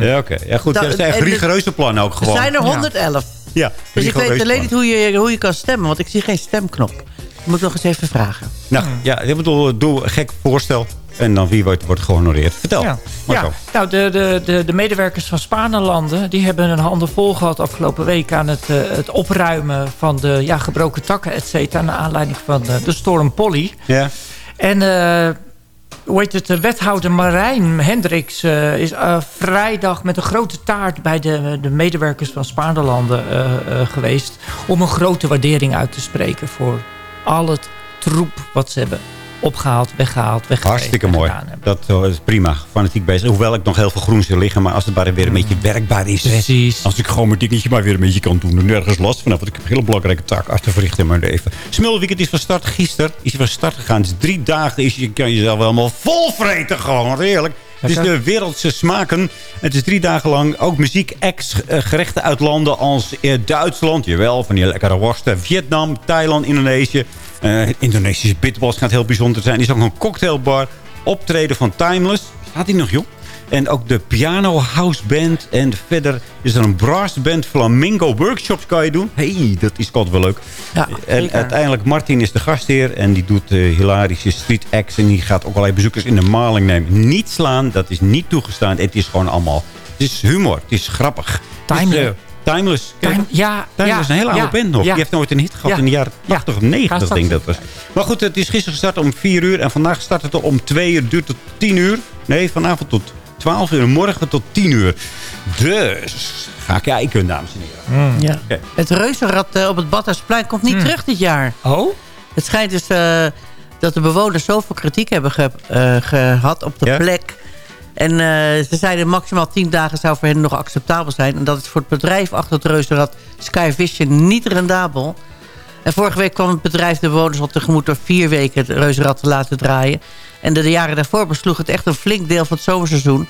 Ja, oké. Ja, goed. Dat- dat zijn de- rigoureuze plannen ook gewoon. Er zijn er 111. Ja, Dus ik weet alleen niet hoe je, hoe je kan stemmen, want ik zie geen stemknop. Ik moet nog eens even vragen. Nou, ja, ik bedoel, doe een gek voorstel. En dan wie wordt, wordt gehonoreerd. Vertel. Ja, Marco. ja. nou de, de, de, de medewerkers van Spanenlanden... die hebben hun handen vol gehad afgelopen week... aan het, eh, het opruimen van de ja, gebroken takken, et cetera... naar aanleiding van de, de storm Polly. Ja. En eh, hoe heet het, de wethouder Marijn Hendricks... eh, is eh, vrijdag met een grote taart... bij de, de medewerkers van Spaarlanden eh, eh, geweest... om een grote waardering uit te spreken... voor al het troep wat ze hebben opgehaald, weggehaald, weggegeven. Hartstikke mooi. Dat eh, is prima. Fanatiek bezig. Hoewel ik nog heel veel groen zie liggen. Maar als het maar weer een beetje werkbaar is. Precies. Als ik gewoon mijn dingetje maar weer een beetje kan doen. En nergens last van heb. Want ik heb een hele belangrijke taak af te verrichten in mijn leven. Smulweekend is van start gisteren. Is van start gegaan. Dus drie dagen is, je kan jezelf helemaal vol vreten. Gewoon. Wat heerlijk. Het is de wereldse smaken. Het is drie dagen lang ook muziek, ex eh, gerechten uit landen als eh, Duitsland. Jawel, van die lekkere worsten. Vietnam, Thailand, Indonesië. Eh, Indonesische bitballs gaat heel bijzonder zijn. Er is ook een cocktailbar. Optreden van Timeless. Staat die nog, joh? En ook de Piano House Band. En verder is er een brass band. Flamingo Workshops kan je doen. hey, dat is altijd wel leuk. Ja, en zeker. uiteindelijk Martin is de gastheer. En die doet eh, hilarische street acts. En die gaat ook allerlei bezoekers in de maling nemen. Niet slaan, dat is niet toegestaan. Het is gewoon allemaal... Het is humor, het is grappig. Timeless. Eh, timeless. Time- ja, Timeless ja, is een hele oude band nog. Die heeft nooit een hit gehad in de jaren Ja. 80 of 90, Ga denk ik dat was. Maar goed, het is gisteren gestart om 4 uur. En vandaag start het om 2 uur. Duurt tot 10 uur. Nee, vanavond tot 12 uur. En morgen tot 10 uur. Dus ga kijken, dames en heren. Ja. Oké. Het reuzenrad eh, op het Badhuisplein komt niet Hmm. terug dit jaar. Oh? Het schijnt dus eh, dat de bewoners zoveel kritiek hebben ge- eh, gehad op de Ja? plek. En eh, ze zeiden maximaal 10 dagen zou voor hen nog acceptabel zijn. En dat is voor het bedrijf achter het reuzenrad Sky Vision niet rendabel. En vorige week kwam het bedrijf de bewoners al tegemoet... door vier weken het reuzenrad te laten draaien. En de, de jaren daarvoor besloeg het echt een flink deel van het zomerseizoen.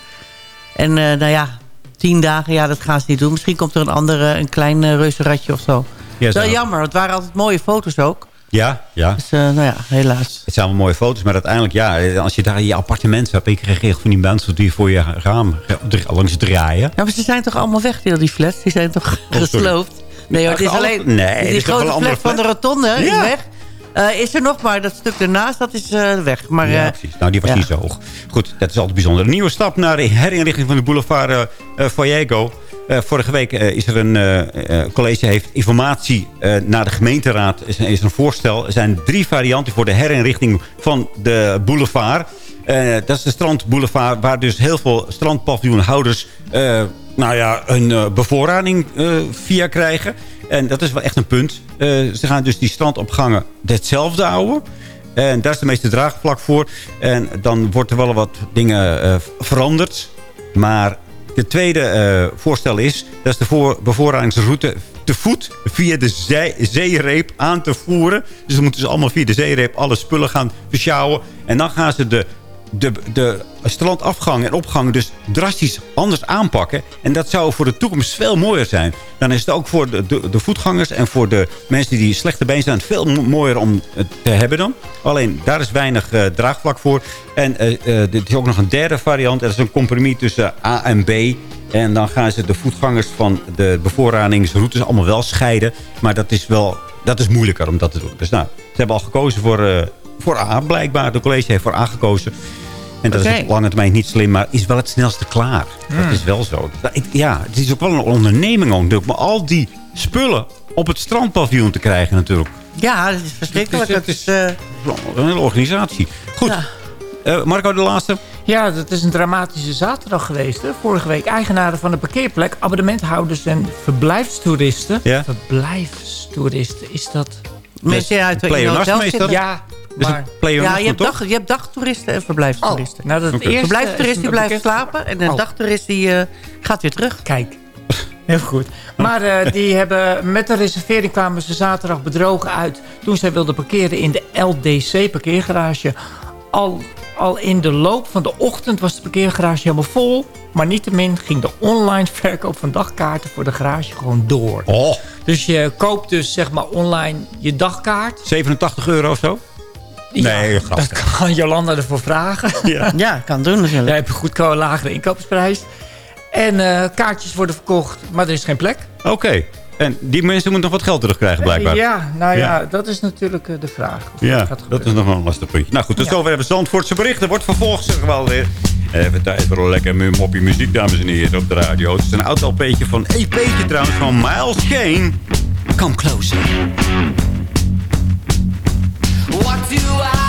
En eh, nou ja, tien dagen, ja, dat gaan ze niet doen. Misschien komt er een andere, een klein eh, reuzenradje of zo. Ja, Wel jammer, want het waren altijd mooie foto's ook. Ja, ja. Dus eh, nou ja, helaas. Het zijn wel mooie foto's, maar uiteindelijk, ja, als je daar in je appartement hebt... je krijgt echt van die mensen die voor je raam langs draaien. Ja, maar ze zijn toch allemaal weg, die, flats? Die zijn toch sorry. gesloofd? Nee hoor, het is alleen Nee, die grote andere flat van de flat? rotonde is Ja. weg. Eh, is er nog maar, dat stuk ernaast, dat is eh, weg. Maar, ja, eh, precies. Nou, die was ja. niet zo hoog. Goed, dat is altijd bijzonder. Een nieuwe stap naar de herinrichting van de boulevard. Eh, vorige week is er een college heeft informatie naar de gemeenteraad. Is, is een voorstel. Er zijn drie varianten voor de herinrichting van de boulevard. Dat is de strandboulevard waar dus heel veel strandpaviljoenhouders... nou ja, een bevoorrading via krijgen. En dat is wel echt een punt. Eh, ze gaan dus die strandopgangen hetzelfde houden. En daar is de meeste draagvlak voor. En dan wordt er wel wat dingen eh, veranderd. Maar het tweede eh, voorstel is... dat is de voor, bevoorradingsroute te voet via de zee- zeereep aan te voeren. Dus dan moeten ze allemaal via de zeereep alle spullen gaan versjouwen. En dan gaan ze de, de, de strandafgang en opgang dus drastisch anders aanpakken. En dat zou voor de toekomst veel mooier zijn. Dan is het ook voor de, de, voetgangers en voor de mensen die slechte been zijn... veel mo- mooier om te hebben dan. Alleen, daar is weinig eh, draagvlak voor. En eh, er is ook nog een derde variant. Dat is een compromis tussen A en B. En dan gaan ze de voetgangers van de bevoorradingsroutes allemaal wel scheiden. Maar dat is wel dat is moeilijker om dat te doen. Dus nou, ze hebben al gekozen voor, voor A, blijkbaar. De college heeft voor A gekozen. En dat Oké. is op lange termijn niet slim, maar is wel het snelste klaar. Dat is wel zo. Nou, Ja, het is ook wel een onderneming ook, natuurlijk. Maar al die spullen op het strandpaviljoen te krijgen natuurlijk. Ja, dat is verschrikkelijk. Het Het is, eh, Een hele organisatie. Goed. Eh, Marco, de laatste. Ja, dat is een dramatische zaterdag geweest. Hè? Vorige week eigenaren van de parkeerplek, abonnementhouders en verblijfstoeristen. Ja. Verblijfstoeristen, is dat... mensen uit hotel zitten. Ja, Dus maar... Ja, je hebt, toch? dag, je hebt dagtoeristen en verblijfstoeristen. Nou, dat eerste verblijfstoerist is die blijft slapen en een Oh. dagtoerist die eh, gaat weer terug. Kijk, heel goed. Maar eh, die hebben met de reservering kwamen ze zaterdag bedrogen uit... toen zij wilden parkeren in de LDC-parkeergarage. Al, al in de loop van de ochtend was de parkeergarage helemaal vol... maar niettemin ging de online verkoop van dagkaarten voor de garage gewoon door. Oh, Dus je koopt dus zeg maar online je dagkaart. 87 euro of zo? Nee, Ja, grapje. Dat kan Jolanda ervoor vragen. Ja. Ja, kan doen natuurlijk. Dan heb je goed een lagere inkoopprijs. En eh, kaartjes worden verkocht, maar er is geen plek. Oké. En die mensen moeten nog wat geld terugkrijgen blijkbaar. Ja, nou ja, Ja. dat is natuurlijk eh, de vraag. Ja, dat is nog wel een lastig puntje. Nou goed, tot zover hebben we Zandvoortse berichten. Wordt vervolgd, zeg wel weer. Even tijd voor een lekker moppie muziek, dames en heren, op de radio. Het is een oud LP'tje van EP'tje trouwens, van Miles Kane. Come closer. What do I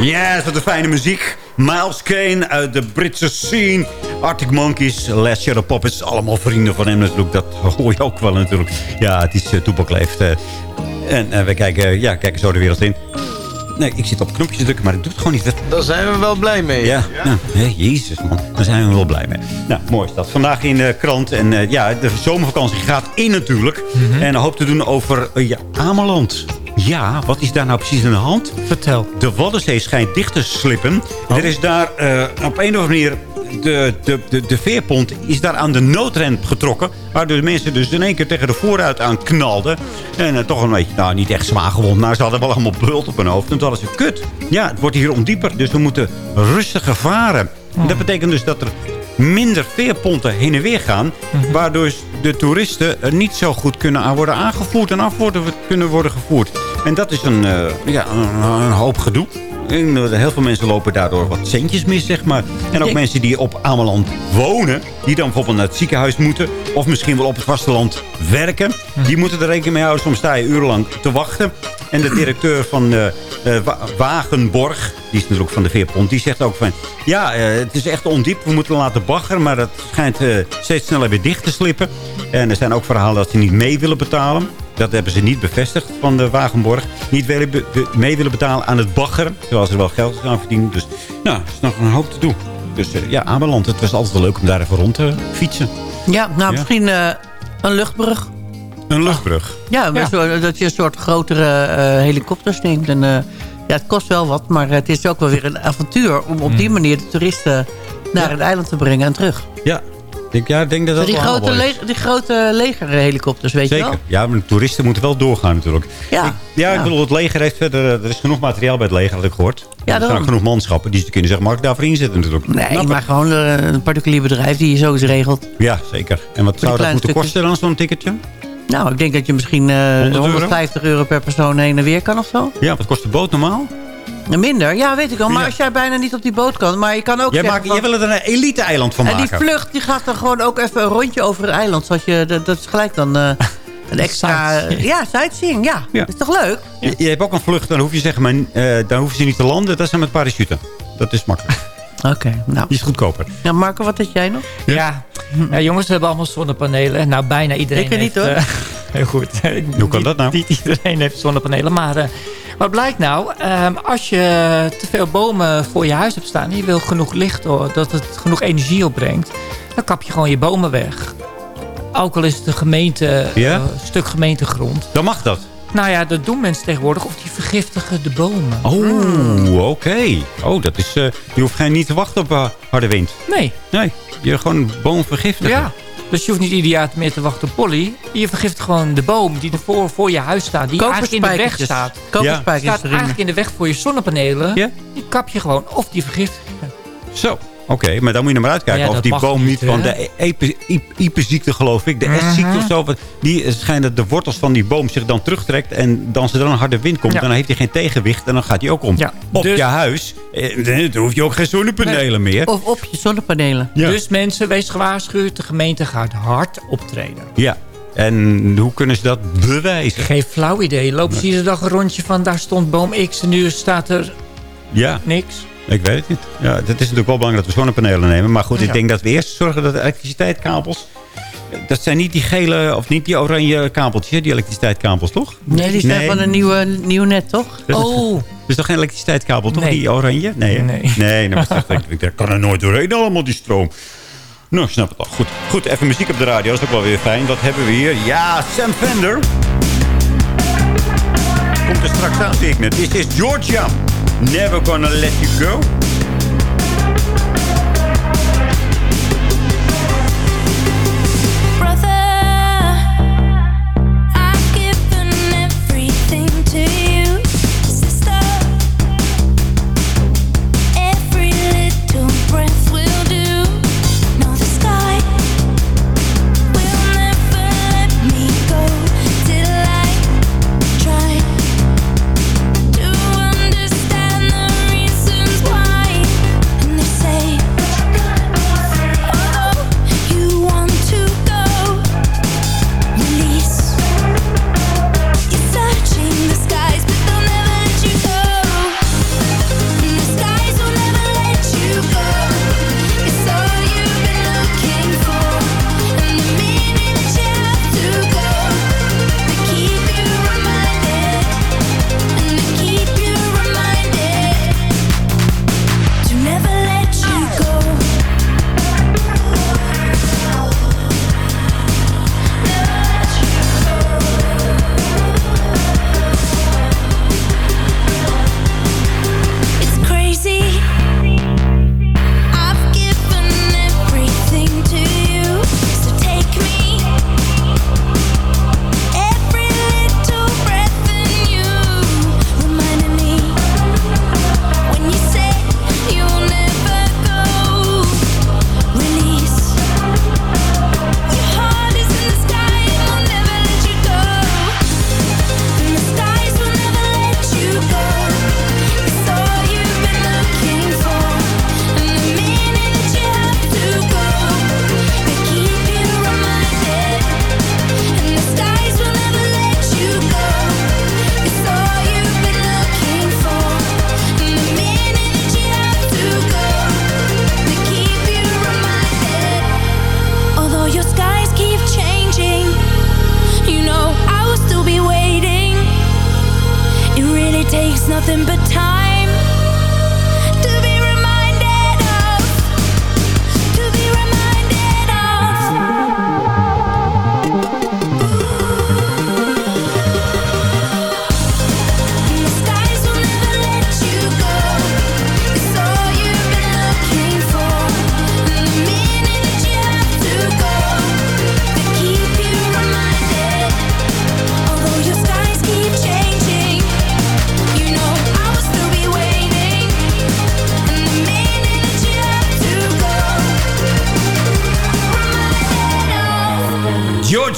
Yes, wat een fijne muziek. Miles Kane uit de Britse scene. Arctic Monkeys, Les Shadow Puppets. Allemaal vrienden van hem natuurlijk. Dat hoor je ook wel natuurlijk. Ja, het is uh, Toepak leeft. eh. en eh, we kijken, ja, kijken zo de wereld in. Nee, ik zit op knopjes te drukken, maar het doet gewoon niet. Daar zijn we wel blij mee. Ja, nou, hè, jezus man. Daar zijn we wel blij mee. Nou, mooi is dat. Vandaag in de krant. En eh, ja, de zomervakantie gaat in natuurlijk. En een hoop te doen over eh, ja, Ameland. Ja, wat is daar nou precies aan de hand? Vertel. De Waddenzee schijnt dicht te slippen. Er is daar eh, op een of andere manier... De, de, de, de veerpont is daar aan de noodrem getrokken. Waardoor de mensen dus in één keer tegen de vooruit aan knalden. En eh, toch een beetje, nou niet echt zwaar gewond. Maar ze hadden wel allemaal bult op hun hoofd. En toen hadden ze, kut, ja, het wordt hier ondieper. Dus we moeten rustiger varen. En dat betekent dus dat er minder veerponten heen en weer gaan. Waardoor de toeristen er niet zo goed kunnen worden aangevoerd. En af worden, kunnen worden gevoerd. En dat is een, eh, ja, een, een hoop gedoe. En eh, heel veel mensen lopen daardoor wat centjes mis, zeg maar. En ook Ik- mensen die op Ameland wonen... die dan bijvoorbeeld naar het ziekenhuis moeten... of misschien wel op het vasteland werken... die moeten er rekening mee houden. Soms sta je urenlang te wachten. En de directeur van eh, Wa- Wagenborg... die is natuurlijk van de Veerpont... die zegt ook van... ja, het is echt ondiep. We moeten laten baggeren... maar het schijnt steeds sneller weer dicht te slippen. En er zijn ook verhalen dat ze niet mee willen betalen... Dat hebben ze niet bevestigd van de Wagenborg. Niet willen mee willen betalen aan het baggeren. Terwijl ze er wel geld aan verdienen. Dus nou, er is nog een hoop te doen. Dus eh, ja, Ameland. Het was altijd wel leuk om daar even rond te fietsen. Ja, nou Ja. misschien eh, een luchtbrug. Een luchtbrug. Ja, Zo, dat je een soort grotere eh, helikopters neemt. En, ja, het kost wel wat, maar het is ook wel weer een avontuur... om op die Hmm. manier de toeristen naar het eiland te brengen en terug. Ja, ik denk, ja, ik denk dat dat die, grote is. die grote legerhelikopters, weet je Zeker. wel? Ja, maar de toeristen moeten wel doorgaan natuurlijk. Ja. Ik- ja, ik bedoel, het leger heeft verder... eh, Er is genoeg materiaal bij het leger, had ik gehoord. er zijn genoeg manschappen die ze kunnen zeggen... mag ik daarvoor inzetten natuurlijk. Nee, maar gewoon eh, een particulier bedrijf die je zo eens regelt. Ja, zeker. En wat zou dat moeten stukjes. kosten dan, zo'n ticketje? Nou, ik denk dat je misschien eh, 100 euro? 150 euro per persoon heen en weer kan of zo. Ja, wat kost de boot normaal? Minder, ja, weet ik wel. Maar Ja. als jij bijna niet op die boot kan, maar je kan ook Jij, maakt, van- jij wil er een elite-eiland van En maken. die vlucht die gaat dan gewoon ook even een rondje over het eiland. Zodat je, dat, dat is gelijk dan eh, een extra... Sightseeing. ja, sightseeing, ja. Ja. Dat is toch leuk? Je, je hebt ook een vlucht, dan hoef je zeggen, maar, eh, dan hoeven ze niet te landen. Dat zijn met parachute. Dat is makkelijk. Oké, nou. Die is goedkoper. Ja, Marco, wat had jij nog? Ja. Ja, jongens, we hebben allemaal zonnepanelen. Nou, bijna iedereen Ik er niet, heeft... hoor. eh, heel goed. Hoe kan dat nou? Niet iedereen heeft zonnepanelen. Maar eh, wat blijkt nou? Ehm, als je te veel bomen voor je huis hebt staan... en je wil genoeg licht, hoor, dat het genoeg energie opbrengt... dan kap je gewoon je bomen weg. Ook al is het een gemeente, Ja? eh, stuk gemeentegrond. Dan mag dat. Nou ja, dat doen mensen tegenwoordig. Of die vergiftigen de bomen. Oh, oké. Oh, dat is... eh, je hoeft geen niet te wachten op eh, harde wind. Nee. Nee, je gewoon een boom vergiftigen. Ja. Dus je hoeft niet ieder jaar meer te wachten op Polly. Je vergift gewoon de boom die er voor, voor je huis staat. Die eigenlijk in de weg staat. Koperspijkertjes staat eigenlijk in de weg voor je zonnepanelen. Ja. Die kap je gewoon. Of die vergiftig je. Zo. Oké, maar dan moet je naar maar uitkijken Ja, of die boom niet van de epe- ip- iperziekte, geloof ik, de S-ziekte of zo. want Die schijnt dat de wortels van die boom zich dan terugtrekt. En dan als er dan een harde wind komt, Ja. dan heeft hij geen tegenwicht. En dan gaat hij ook om. Ja, Op dus- je huis, eh, dan hoef je ook geen zonnepanelen meer. Of op je zonnepanelen. Ja. Dus mensen, wees gewaarschuwd. De gemeente gaat hard optreden. Ja. En hoe kunnen ze dat bewijzen? Geen flauw idee. Lopen ze iedere dag een rondje van daar stond boom X en nu staat er Ja. niks. Ik weet het niet. Ja, het is natuurlijk wel belangrijk dat we zonnepanelen nemen. Maar goed, ik denk dat we eerst zorgen dat de elektriciteitskabels... Dat zijn niet die gele of niet die oranje kabeltjes, die elektriciteitskabels, toch? Nee, die zijn van een nieuwe, nieuw net, toch? Dat is- Oh. Dat is toch geen elektriciteitskabel, toch? Nee. Die oranje? Nee, hè? Nee. Nee, nou, dat, ik, ik, daar kan er nooit doorheen allemaal, die stroom. Nou, snap het al. Goed. Goed, even muziek op de radio. Dat is ook wel weer fijn. Wat hebben we hier? Ja, Sam Fender. Komt er straks aan, zie ik net. Dit is Georgia. Never gonna let you go.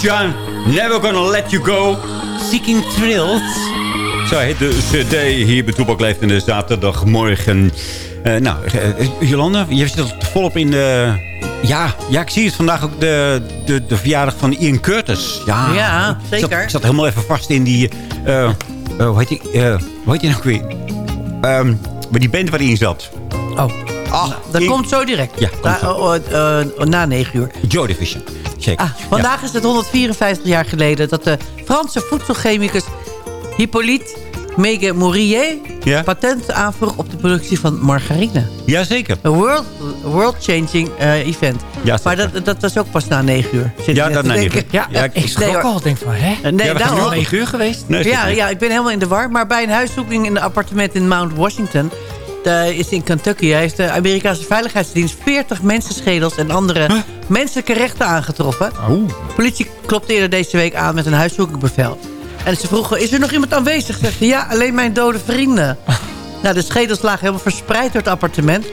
Never Gonna Let You Go. Seeking Thrills. Zo heet de cd hier bij Toepak Leeft in de zaterdagmorgen. Eh, nou, eh, Jolanda, je zit er volop in de... Ja, ja, ik zie het vandaag ook de, de, de verjaardag van Ian Curtis. Ja, Ja, ik zat- zeker. Ik zat, helemaal even vast in die... eh, eh, hoe heet die, eh, hoe heet die nou weer? Ehm, bij die band waar hij in zat. Oh. Ah, Dat komt zo direct. Ja, komt Na, zo. oh, oh, eh, na 9 uur. Joy Division. Ah, vandaag is het 154 jaar geleden dat de Franse voedselchemicus Hippolyte Mege Mourier patent aanvroeg op de productie van margarine. Jazeker. Een world, world-changing eh, event. Ja, maar dat, dat was ook pas na 9 uur. Zit Ja, dat na negen denken. uur. Ja, Ja, ik- ik schrok al. denk van, hè? Nee, Ja, nu al 9 uur geweest. Nee, ja, ja, ik ben helemaal in de war. Maar bij een huiszoeking in een appartement in Mount Washington... daar is in Kentucky. Hij heeft de Amerikaanse Veiligheidsdienst 40 mensenschedels... en andere menselijke rechten aangetroffen. De politie klopte eerder deze week aan met een huiszoekingbevel. En ze vroegen, is er nog iemand aanwezig? Zegt hij, ja, alleen mijn dode vrienden. nou, de schedels lagen helemaal verspreid door het appartement.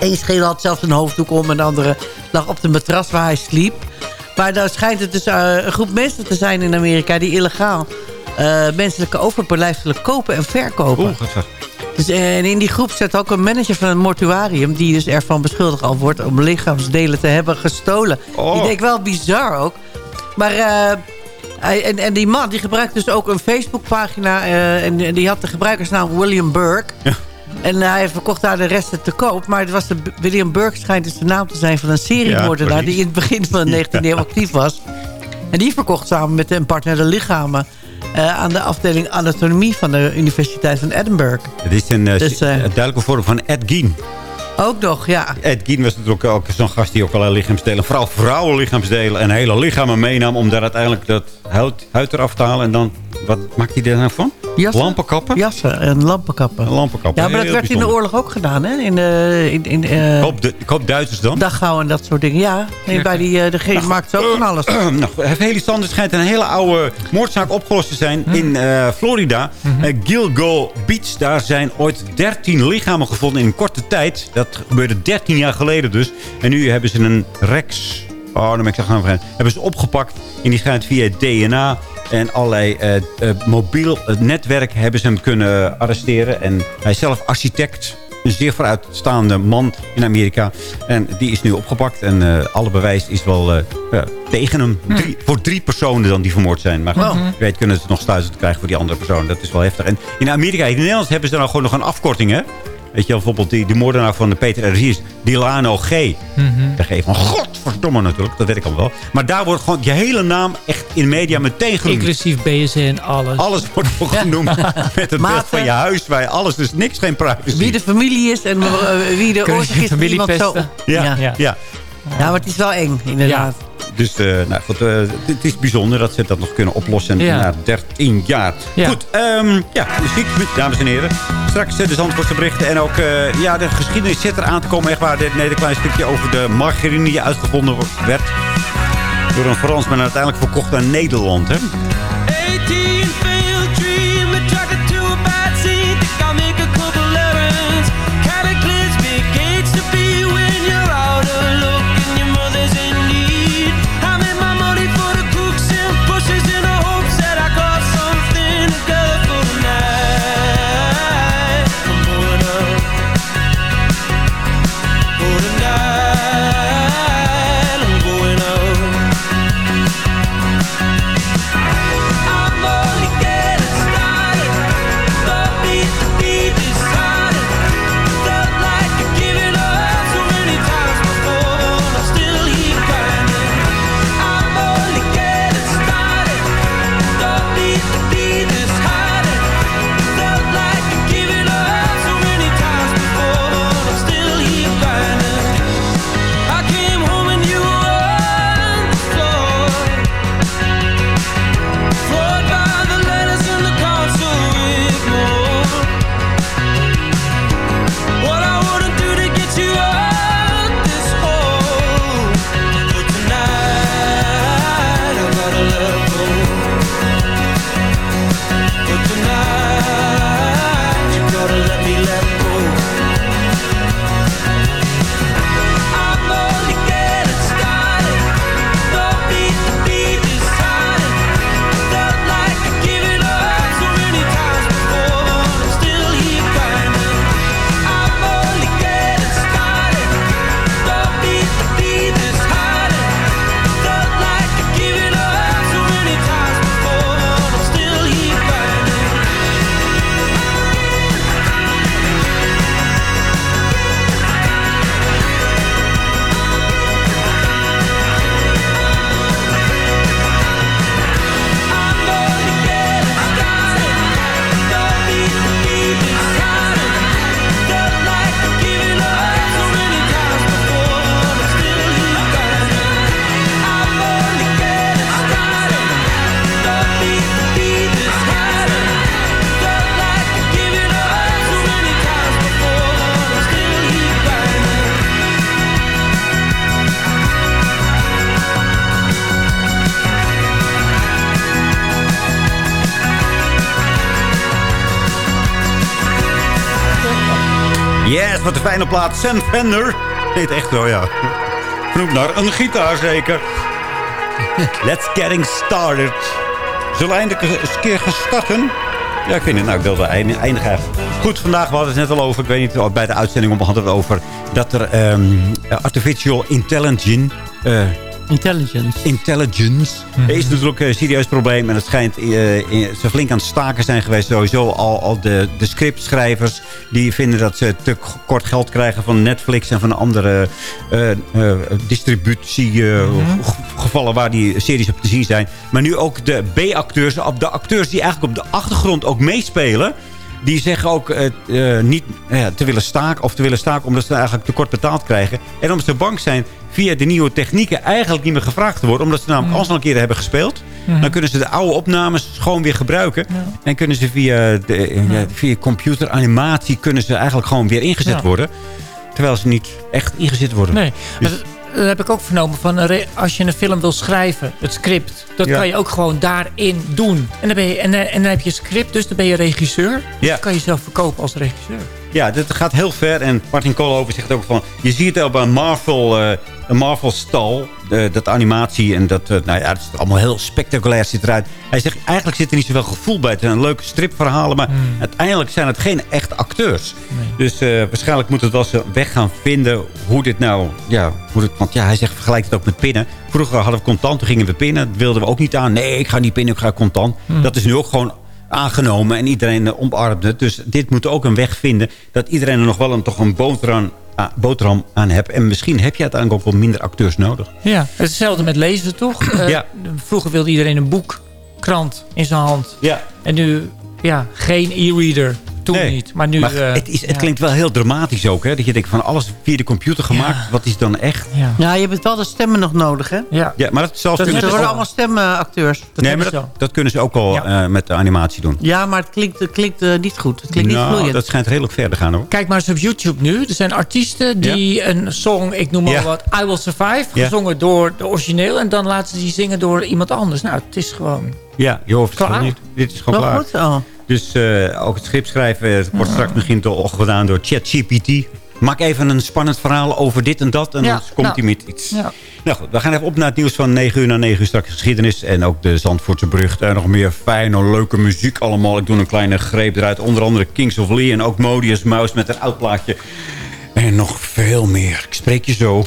Eén schedel had zelfs een hoofddoek om... en de andere lag op de matras waar hij sliep. Maar daar schijnt het dus eh, een groep mensen te zijn in Amerika... die illegaal eh, menselijke overblijfselen kopen en verkopen. Dus, eh, en in die groep zit ook een manager van een mortuarium... die dus ervan beschuldigd al wordt om lichaamsdelen te hebben gestolen. Oh. Ik denk wel bizar ook. Maar... eh, en, en die man die gebruikt dus ook een Facebookpagina... eh, en, en die had de gebruikersnaam William Burke. En eh, hij verkocht daar de resten te koop. Maar het was de, William Burke schijnt dus de naam te zijn van een seriemoordenaar... Ja, die in het begin van de 19e eeuw actief was. En die verkocht samen met een partner de lichamen... eh, aan de afdeling anatomie van de Universiteit van Edinburgh. Het is een eh, Dus, eh, duidelijke vorm van Ed Gein. Ook nog, ja. Ed Gein was natuurlijk ook zo'n gast die ook allerlei lichaamsdelen... vooral vrouwenlichaamsdelen en hele lichamen meenam... om daar uiteindelijk dat huid, huid eraf te halen. En dan, wat maakt hij er nou van? Jassen. Lampenkappen? Jassen en lampenkappen. Lampenkappen. Ja, maar dat Heel werd in de oorlog ook gedaan, hè? In, de, in, in, eh, Ik hoop, de, ik hoop Duitsers dan. Dachau en dat soort dingen. Ja, nee, bij die, eh, de maakt ze ook van alles. nou, Haley Sanders schijnt een hele oude moordzaak opgelost te zijn Hm. in eh, Florida. Eh, Gilgo Beach, daar zijn ooit 13 lichamen gevonden in een korte tijd. Dat gebeurde 13 jaar geleden dus. En nu hebben ze een Rex... Oh, dan ben ik zo gaan vergeten. Hebben ze opgepakt. En die schijnt via DNA en allerlei eh, eh, mobiel eh, netwerk hebben ze hem kunnen arresteren. En hij is zelf architect. Een zeer vooruitstaande man in Amerika. En die is nu opgepakt. En alle bewijs is wel ja, tegen hem. Drie, voor drie personen dan die vermoord zijn. Maar goed, Oh. wie weet kunnen ze het nog sluiten krijgen voor die andere persoon. Dat is wel heftig. En in Amerika, in Nederland hebben ze dan gewoon nog een afkorting. Hè? Weet je wel, bijvoorbeeld die, die moordenaar van de Peter R. is Dilano G. Mhm. De G van godverdomme natuurlijk. Dat weet ik al wel. Maar daar wordt gewoon je hele naam echt in media meteen genoemd. Inclusief BSN, alles. Alles wordt gewoon genoemd. Met het beeld van je huis. Bij alles. Dus niks, geen privacy. Wie de familie is en wie de Kun je oorzaak is familie iemand zo... pesten? Ja. Ja. ja. Ja, maar het is wel eng, inderdaad. Dus eh, nou, goed, eh, het is bijzonder dat ze dat nog kunnen oplossen Ja. na 13 jaar. Ja. Goed, ehm, ja, muziek, dames en heren. Straks eh, de Zandvoortse berichten. En ook eh, ja, de geschiedenis zit er aan te komen. Echt waar, dit nee, een klein stukje over de margarine die uitgevonden werd. Door een Fransman en uiteindelijk verkocht naar Nederland. Hè? 18 wat een fijne plaat. Sam Fender. Nee, echt wel, ja. Genoemd naar een gitaar zeker. Let's getting started. Zullen we eindelijk eens een keer gaan starten? Ja, ik vind het. Nou, ik wilde eind- eindigen. Goed, vandaag we hadden het net al over. Ik weet niet, bij de uitzending hadden we het over... dat er ehm, artificial intelligence... eh, Intelligence. Intelligence. Er is natuurlijk een serieus probleem. En het schijnt eh, in- ze flink aan het staken zijn geweest. Sowieso al, al de, de scriptschrijvers. Die vinden dat ze te kort geld krijgen van Netflix. En van andere eh distributiegevallen waar die series op te zien zijn. Maar nu ook de B-acteurs. De acteurs die eigenlijk op de achtergrond ook meespelen. Die zeggen ook eh, eh, niet ja, te willen staken of te willen staken omdat ze eigenlijk te kort betaald krijgen. En omdat ze bang zijn via de nieuwe technieken eigenlijk niet meer gevraagd te worden. Omdat ze namelijk al zo'n keer hebben gespeeld. Mhm. Dan kunnen ze de oude opnames gewoon weer gebruiken. En kunnen ze via, de, eh, ja, via computeranimatie kunnen ze eigenlijk gewoon weer ingezet Ja. worden. Terwijl ze niet echt ingezet worden. Nee, Dus- maar dat- dat heb ik ook vernomen. Van re- als je een film wil schrijven, het script, dat Ja. kan je ook gewoon daarin doen. En dan, ben je, en, eh, en dan heb je een script, dus dan ben je regisseur. Dus Ja. dan kan je zelf verkopen als regisseur. Ja, dit gaat heel ver. En Martin Koolhoven zegt ook van... Je ziet het op een Marvel, eh, een Marvel stal. dat animatie en dat... eh, nou ja, het is allemaal heel spectaculair ziet eruit. Hij zegt, eigenlijk zit er niet zoveel gevoel bij. Het zijn leuke stripverhalen. Maar uiteindelijk zijn het geen echte acteurs. Dus eh, waarschijnlijk moet het wel zijn weg gaan vinden. Hoe dit nou... Ja, hoe dit, want ja, hij zegt, vergelijkt het ook met pinnen. Vroeger hadden we contant, toen gingen we pinnen. Dat wilden we ook niet aan. Nee, ik ga niet pinnen, ik ga contant. Hmm. Dat is nu ook gewoon aangenomen en iedereen eh, omarmt het. Dus dit moet ook een weg vinden dat iedereen er nog wel een, toch een boterham, ah, boterham aan hebt. En misschien heb je uiteindelijk ook wel minder acteurs nodig. Ja, hetzelfde met lezen, toch? Eh, Ja. Vroeger wilde iedereen een boek, krant in zijn hand. Ja. En nu, ja, geen e-reader. Toen Nee. niet. Maar nu... Maar eh, het, is, het ja. klinkt wel heel dramatisch ook. Hè? Dat je denkt van alles via de computer gemaakt. Wat is dan echt? Ja. Ja, je hebt wel de stemmen nog nodig, hè? Ja. Ja, maar dat, zelfs Dat, kunnen er ze worden allemaal stemmenacteurs. nee, maar dat, dat kunnen ze ook al eh, met de animatie doen. Ja, maar het klinkt, het klinkt eh, niet goed. Het klinkt niet nou, vloeiend. dat schijnt redelijk ver te gaan hoor. Kijk maar eens op YouTube nu. Er zijn artiesten die een song, ik noem maar Ja. wat, I Will Survive, Ja. gezongen door de origineel. En dan laten ze die zingen door iemand anders. Nou, het is gewoon... Ja, je hoeft het niet. Dit is gewoon Wel klaar. goed? Oh. Dus eh, ook het script schrijven het wordt straks misschien toch gedaan door ChatGPT. Maak even een spannend verhaal over dit en dat. En Ja, dan komt nou. hij met iets. Ja. Nou goed, we gaan even op naar het nieuws van 9 uur naar 9 uur straks geschiedenis. En ook de Zandvoortse brug. En nog meer fijne, leuke muziek allemaal. Ik doe een kleine greep eruit. Onder andere Kings of Lee en ook Modius Mouse met een oud plaatje. En nog veel meer. Ik spreek je zo.